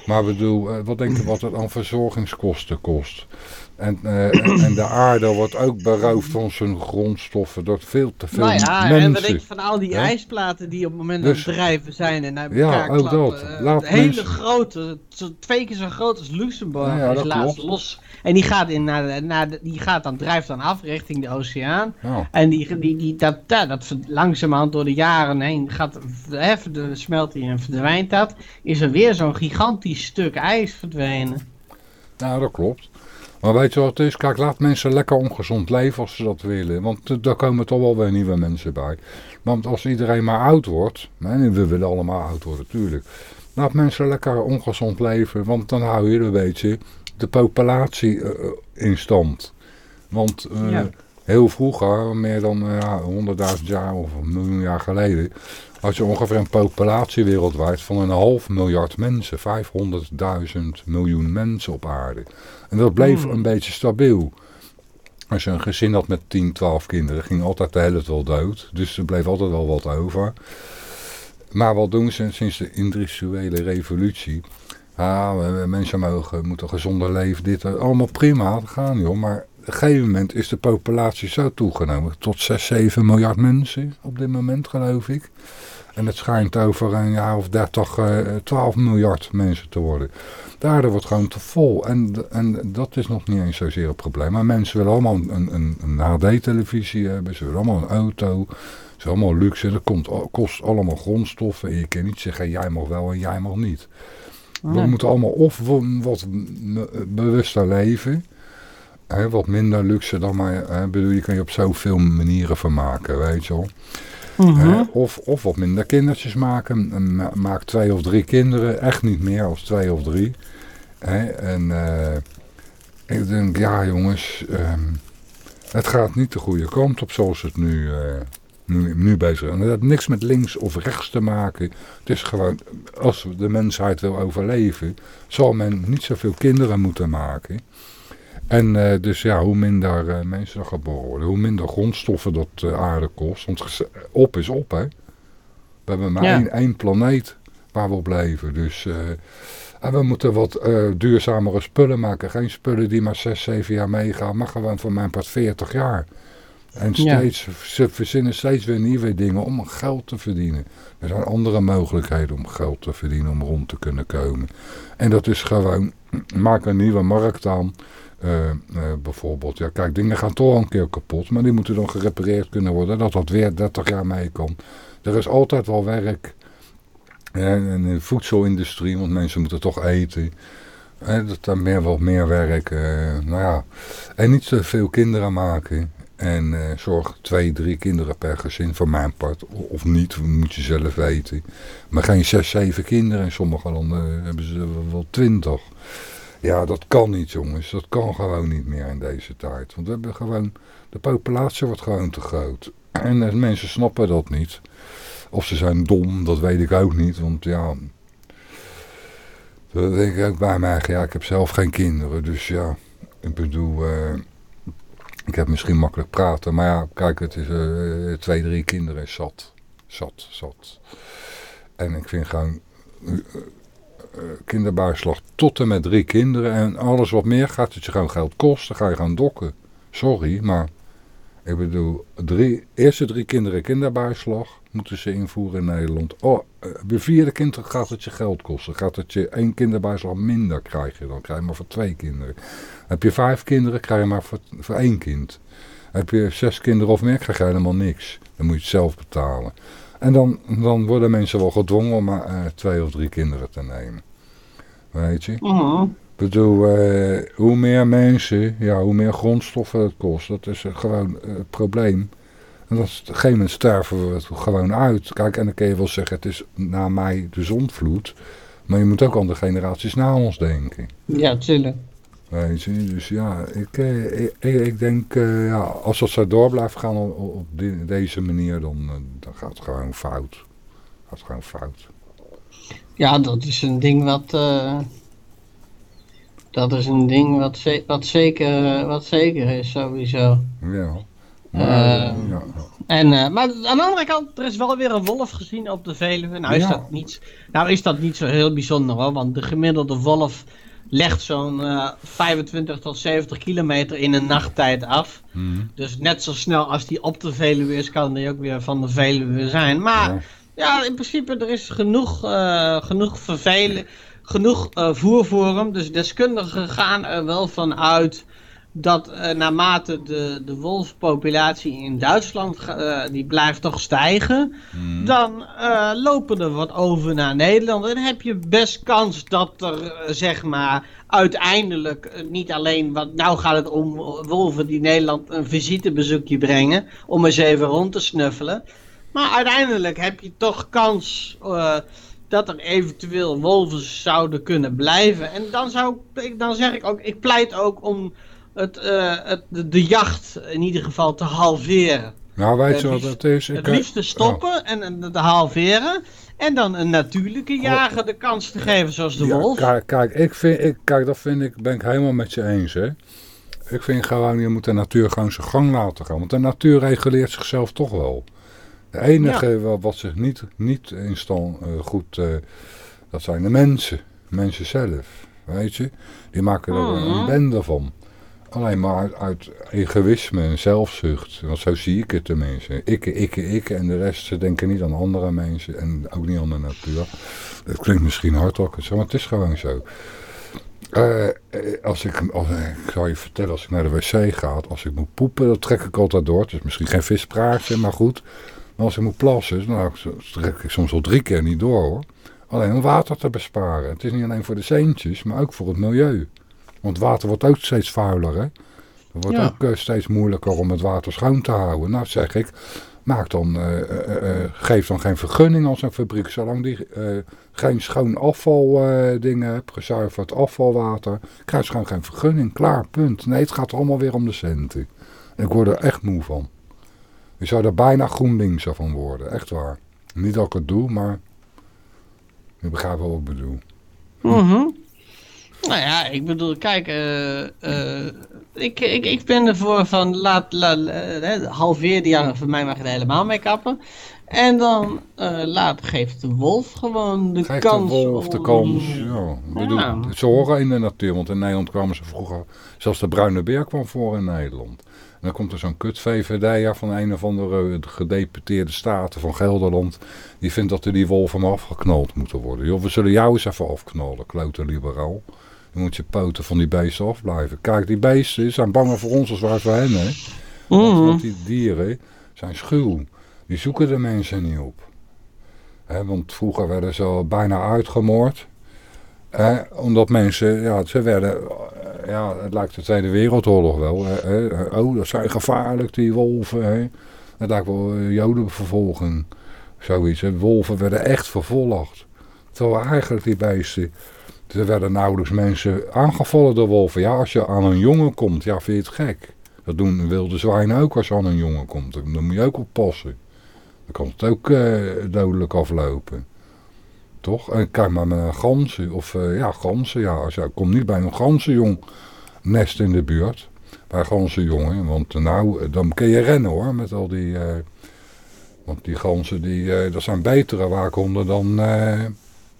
Maar bedoel, eh, wat denk je wat het aan verzorgingskosten kost? En, eh, en, de aarde wordt ook beroofd van zijn grondstoffen door veel te veel Nou ja, mensen. en wat denk je van al die ijsplaten die op het moment Dus- aan het drijven zijn en naar Ja, elkaar ook klappen. dat. Eh, Laat hele mensen- grote, twee keer zo groot als Luxemburg Ja, ja, is dat laatst klopt. los. En die gaat, in, naar, de- naar de, die gaat dan, drijft dan af richting de oceaan. Ja. En die, die, die, dat, ja, dat langzamerhand door de jaren heen gaat, hè, de, smelt hij en verdwijnt dat. Is er weer zo'n gigantisch stuk ijs verdwenen. Nou, dat klopt. Maar weet je wat het is? Kijk, laat mensen lekker ongezond leven als ze dat willen. Want eh, daar komen toch wel weer nieuwe mensen bij. Want als iedereen maar oud wordt, en we willen allemaal oud worden, natuurlijk. Laat mensen lekker ongezond leven, want dan hou je een beetje de populatie eh, in stand. Want eh, Ja. heel vroeger, meer dan eh, ja, 100.000 jaar of een miljoen jaar geleden, had je ongeveer een populatie wereldwijd van een half miljard mensen. 500.000 miljoen mensen op aarde. En dat bleef Hmm. een beetje stabiel. Als je een gezin had met 10, 12 kinderen, ging altijd de helft wel dood. Dus er bleef altijd wel wat over. Maar wat doen ze sinds de industriële revolutie? Ah, mensen mogen, moeten gezonder leven, dit, allemaal prima, dat gaan joh. Maar op een gegeven moment is de populatie zo toegenomen. Tot 6, 7 miljard mensen op dit moment geloof ik. En het schijnt over een jaar of 30, eh, 12 miljard mensen te worden. De aarde wordt gewoon te vol. En, en dat is nog niet eens zozeer een probleem. Maar mensen willen allemaal een, een, een HD-televisie hebben. Ze willen allemaal een auto. Het is allemaal luxe. Dat komt, kost allemaal grondstoffen. En je kan niet zeggen, jij mag wel en jij mag niet. We moeten allemaal of wat bewuster leven. Hè, wat minder luxe dan maar... Hè, bedoel, je kan je op zoveel manieren vermaken, weet je wel. Mhm. Hè, of, of wat minder kindertjes maken. En ma- Maak twee of drie kinderen. Echt niet meer als twee of drie. En eh, ik denk, ja jongens, ehm, het gaat niet de goede kant op zoals het nu, eh, nu, nu bezig is. En dat heeft niks met links of rechts te maken. Het is gewoon, als de mensheid wil overleven, zal men niet zoveel kinderen moeten maken. En eh, dus ja, hoe minder eh, mensen er geboren worden, hoe minder grondstoffen dat de aarde kost. Want op is op, hè. We hebben maar Ja. één, één planeet waar we op leven. Dus, En we moeten wat duurzamere spullen maken. Geen spullen die maar 6, 7 jaar meegaan, maar gewoon voor mijn part 40 jaar. En Ja. steeds, ze verzinnen steeds weer nieuwe dingen om geld te verdienen. Er zijn andere mogelijkheden om geld te verdienen, om rond te kunnen komen. En dat is gewoon, maak een nieuwe markt aan. Eh, eh, bijvoorbeeld, ja kijk, dingen gaan toch al een keer kapot, maar die moeten dan gerepareerd kunnen worden, dat dat weer 30 jaar mee kan. Er is altijd wel werk en in de voedselindustrie, want mensen moeten toch eten. En dat er meer, wat meer werk. eh, nou ja. En niet te veel kinderen maken. En zorg twee, drie kinderen per gezin, voor mijn part. Of niet, moet je zelf weten. Maar geen zes, zeven kinderen. In sommige landen hebben ze wel twintig. Ja, dat kan niet jongens. Dat kan gewoon niet meer in deze tijd. Want we hebben gewoon, de populatie wordt gewoon te groot. En eh, mensen snappen dat niet. Of ze zijn dom, dat weet ik ook niet. Want ja, dat denk ik ook bij mij. Ja, ik heb zelf geen kinderen. Dus ja, ik bedoel, eh, ik heb misschien makkelijk praten. Maar ja, kijk, het is eh, twee, drie kinderen zat. Zat, zat. En ik vind gewoon kinderbijslag tot en met drie kinderen. En alles wat meer gaat het je gewoon geld kosten. ga je gaan dokken. Sorry, maar ik bedoel, drie, eerste drie kinderen kinderbijslag moeten ze invoeren in Nederland. Oh, eh, bij vierde kind gaat het je geld kosten. Gaat het je één kinderbijslag minder krijgen. Dan krijg je maar voor twee kinderen. Heb je vijf kinderen, krijg je maar voor, voor één kind. Heb je zes kinderen of meer, krijg je helemaal niks. Dan moet je het zelf betalen. En dan, dan worden mensen wel gedwongen om maar eh, twee of drie kinderen te nemen. Weet je? Mhm. Ik bedoel, eh, hoe meer mensen, ja, hoe meer grondstoffen het kost. Dat is eh, gewoon eh, het probleem. En dat is, op een gegeven moment sterven we het gewoon uit. Kijk, en dan kun je wel zeggen, het is na mij de zondvloed. Maar je moet ook aan de generaties na ons denken. Ja, tuurlijk. Weet je, dus ja, ik, eh, ik, ik, ik denk, eh, ja, als dat zo door blijft gaan op, op deze manier, dan, eh, dan gaat het gewoon fout. Gaat het gewoon fout. Ja, dat is een ding wat. dat is een ding wat, ze- wat, zeker, wat zeker is, sowieso. Ja. Eh, ja. En, maar aan de andere kant, er is wel weer een wolf gezien op de Veluwe. Nou is, Ja. dat, niet, nou is dat niet zo heel bijzonder hoor, want de gemiddelde wolf legt zo'n eh, 25 tot 70 kilometer in een nachttijd af. Mhm. Dus net zo snel als die op de Veluwe is, kan die ook weer van de Veluwe zijn. Maar Ja. ja, in principe, er is genoeg, eh, genoeg vervelen, genoeg eh, voer voor hem. Dus deskundigen gaan er wel van uit dat eh, naarmate de, de wolfpopulatie in Duitsland eh, die blijft toch stijgen, dan eh, lopen er wat over naar Nederland. En dan heb je best kans dat er, zeg maar, uiteindelijk niet alleen, want nou gaat het om wolven die Nederland een visitebezoekje brengen, om eens even rond te snuffelen. Maar uiteindelijk heb je toch kans dat er eventueel wolven zouden kunnen blijven. En dan, zou ik, dan zeg ik ook, ik pleit ook om het, eh, het, de, jacht in ieder geval te halveren. Nou, weet Het je wat het is? Ik, Het eh, liefst te stoppen en, en te halveren. En dan een natuurlijke jager de kans te geven zoals de Ja, wolf. Kijk, kijk, ik vind, ik, kijk, dat vind ik, ben ik helemaal met je eens. Hè. Ik vind gewoon, je moet de natuur gewoon zijn gang laten gaan. Want de natuur reguleert zichzelf toch wel. De enige wa- wat zich niet, niet in stand eh, goed, eh, dat zijn de mensen. Mensen zelf, weet je. Die maken er een Mhm. bende van. Alleen maar uit, egoïsme en zelfzucht. Want zo zie ik het tenminste. Ik, ik, ik en de rest ze denken niet aan andere mensen en ook niet aan de natuur. Dat klinkt misschien hard ook, zo, maar het is gewoon zo. Eh, als ik, als, zal je vertellen, als ik naar de wc ga, als ik moet poepen, dan trek ik altijd door. Het is misschien geen vispraatje, maar goed. Maar als ik moet plassen, dan trek ik soms wel drie keer niet door hoor. Alleen om water te besparen. Het is niet alleen voor de zeentjes, maar ook voor het milieu. Want water wordt ook steeds vuiler, hè. Het wordt Ja. ook eh, steeds moeilijker om het water schoon te houden. Nou zeg ik, maak dan, eh, geef dan geen vergunning als een fabriek. Zolang die geen schoon afvaldingen dingen hebt, gezuiverd afvalwater, krijg je gewoon geen vergunning. Klaar, punt. Nee, het gaat allemaal weer om de centen. En ik word er echt moe van. Je zou er bijna GroenLinks van worden, echt waar. Niet dat ik het doe, maar je begrijpt wel wat ik bedoel. Mhm. Nou ja, ik bedoel, kijk, eh, eh, ik, ik, ik ben ervoor van laat, laat eh, halveer die jaar, voor mij mag je er helemaal mee kappen. En dan later geeft de wolf gewoon de kans. de wolf de kans. Ja, bedoel. Ze horen in de natuur, want in Nederland kwamen ze vroeger... Zelfs de bruine beer kwam voor in Nederland. En dan komt er zo'n kut VVD van een of andere gedeputeerde staten van Gelderland. Die vindt dat er die wolven maar afgeknald moeten worden. Joh, we zullen jou eens even afknallen, klote liberaal. Dan moet je poten van die beesten afblijven. Kijk, die beesten zijn banger voor ons als wij voor hen, hè. Want, Mhm. want die dieren zijn schuw. Die zoeken de mensen niet op. Want vroeger werden ze al bijna uitgemoord. Omdat mensen, ja, ze werden, eh, ja, het lijkt de Tweede Wereldoorlog wel. Oh, dat zijn gevaarlijk, die wolven. Hè. Het lijkt wel eh, jodenvervolging. Zoiets. Wolven werden echt vervolgd. Terwijl eigenlijk die beesten, er werden nauwelijks mensen aangevallen door wolven. Ja, als je aan een jongen komt, ja, vind je het gek. Dat doen wilde zwijnen ook als je aan een jongen komt. Dan moet je ook oppassen. Dan kan het ook eh, dodelijk aflopen. Toch? En kijk maar naar ganzen. Of eh, ja, ganzen. Ja, als je komt niet bij een ganzenjong nest in de buurt. Bij ganzenjongen. Want eh, nou, dan kun je rennen hoor. Met al die... want die ganzen, die, dat zijn betere waakhonden dan,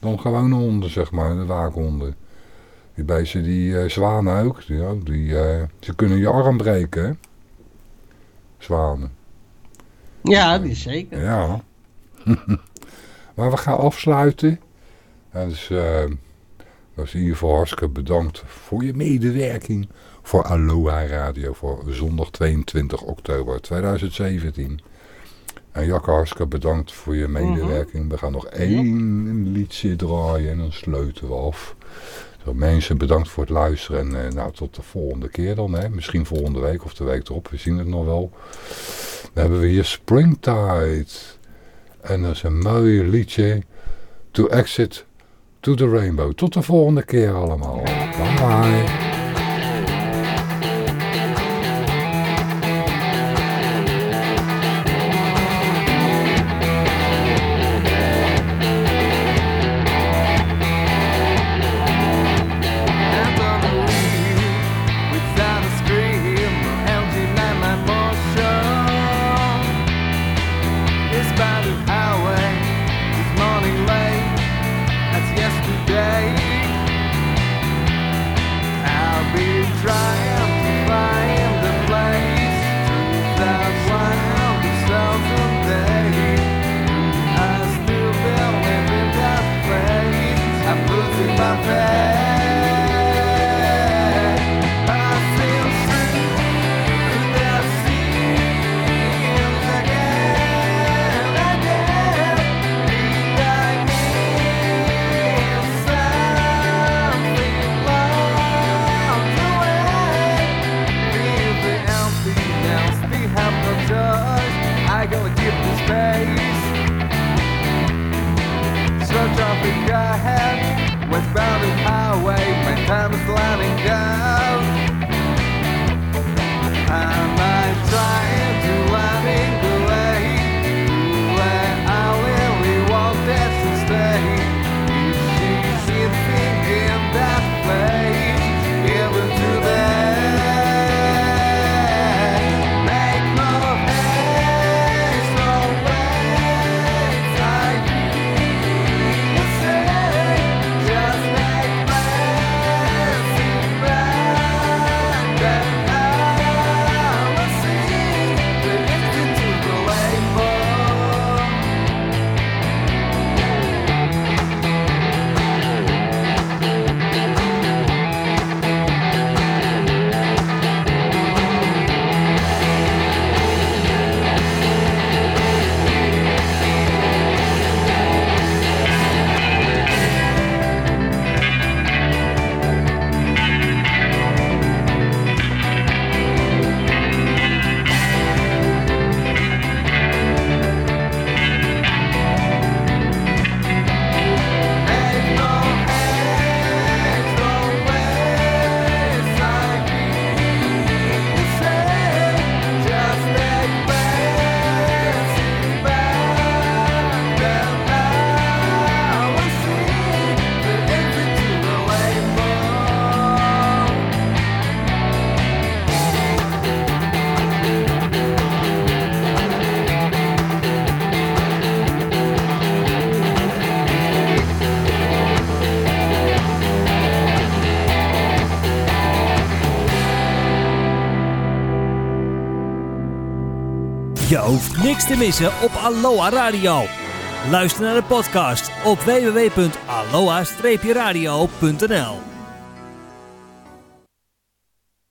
dan gewone honden, zeg maar. De waakhonden. Die beesten, die eh, zwanen ook. Die, die, eh, ze kunnen je arm breken, hè? Zwanen. Ja, die zeker. Ja. [LAUGHS] maar we gaan afsluiten. En dus, eh dus in ieder geval hartstikke bedankt voor je medewerking voor Aloha Radio voor zondag 22 oktober 2017. En Jacke, hartstikke bedankt voor je medewerking. We gaan nog één liedje draaien en dan sluiten we af. Zo, mensen, bedankt voor het luisteren. En eh, nou, tot de volgende keer dan. Hè. Misschien volgende week of de week erop. We zien het nog wel. Dan hebben we hier Springtide. En dat is een mooi liedje. To Exit to the Rainbow. Tot de volgende keer allemaal. Bye bye. Niks te missen op Aloha Radio. Luister naar de podcast op www.aloha-radio.nl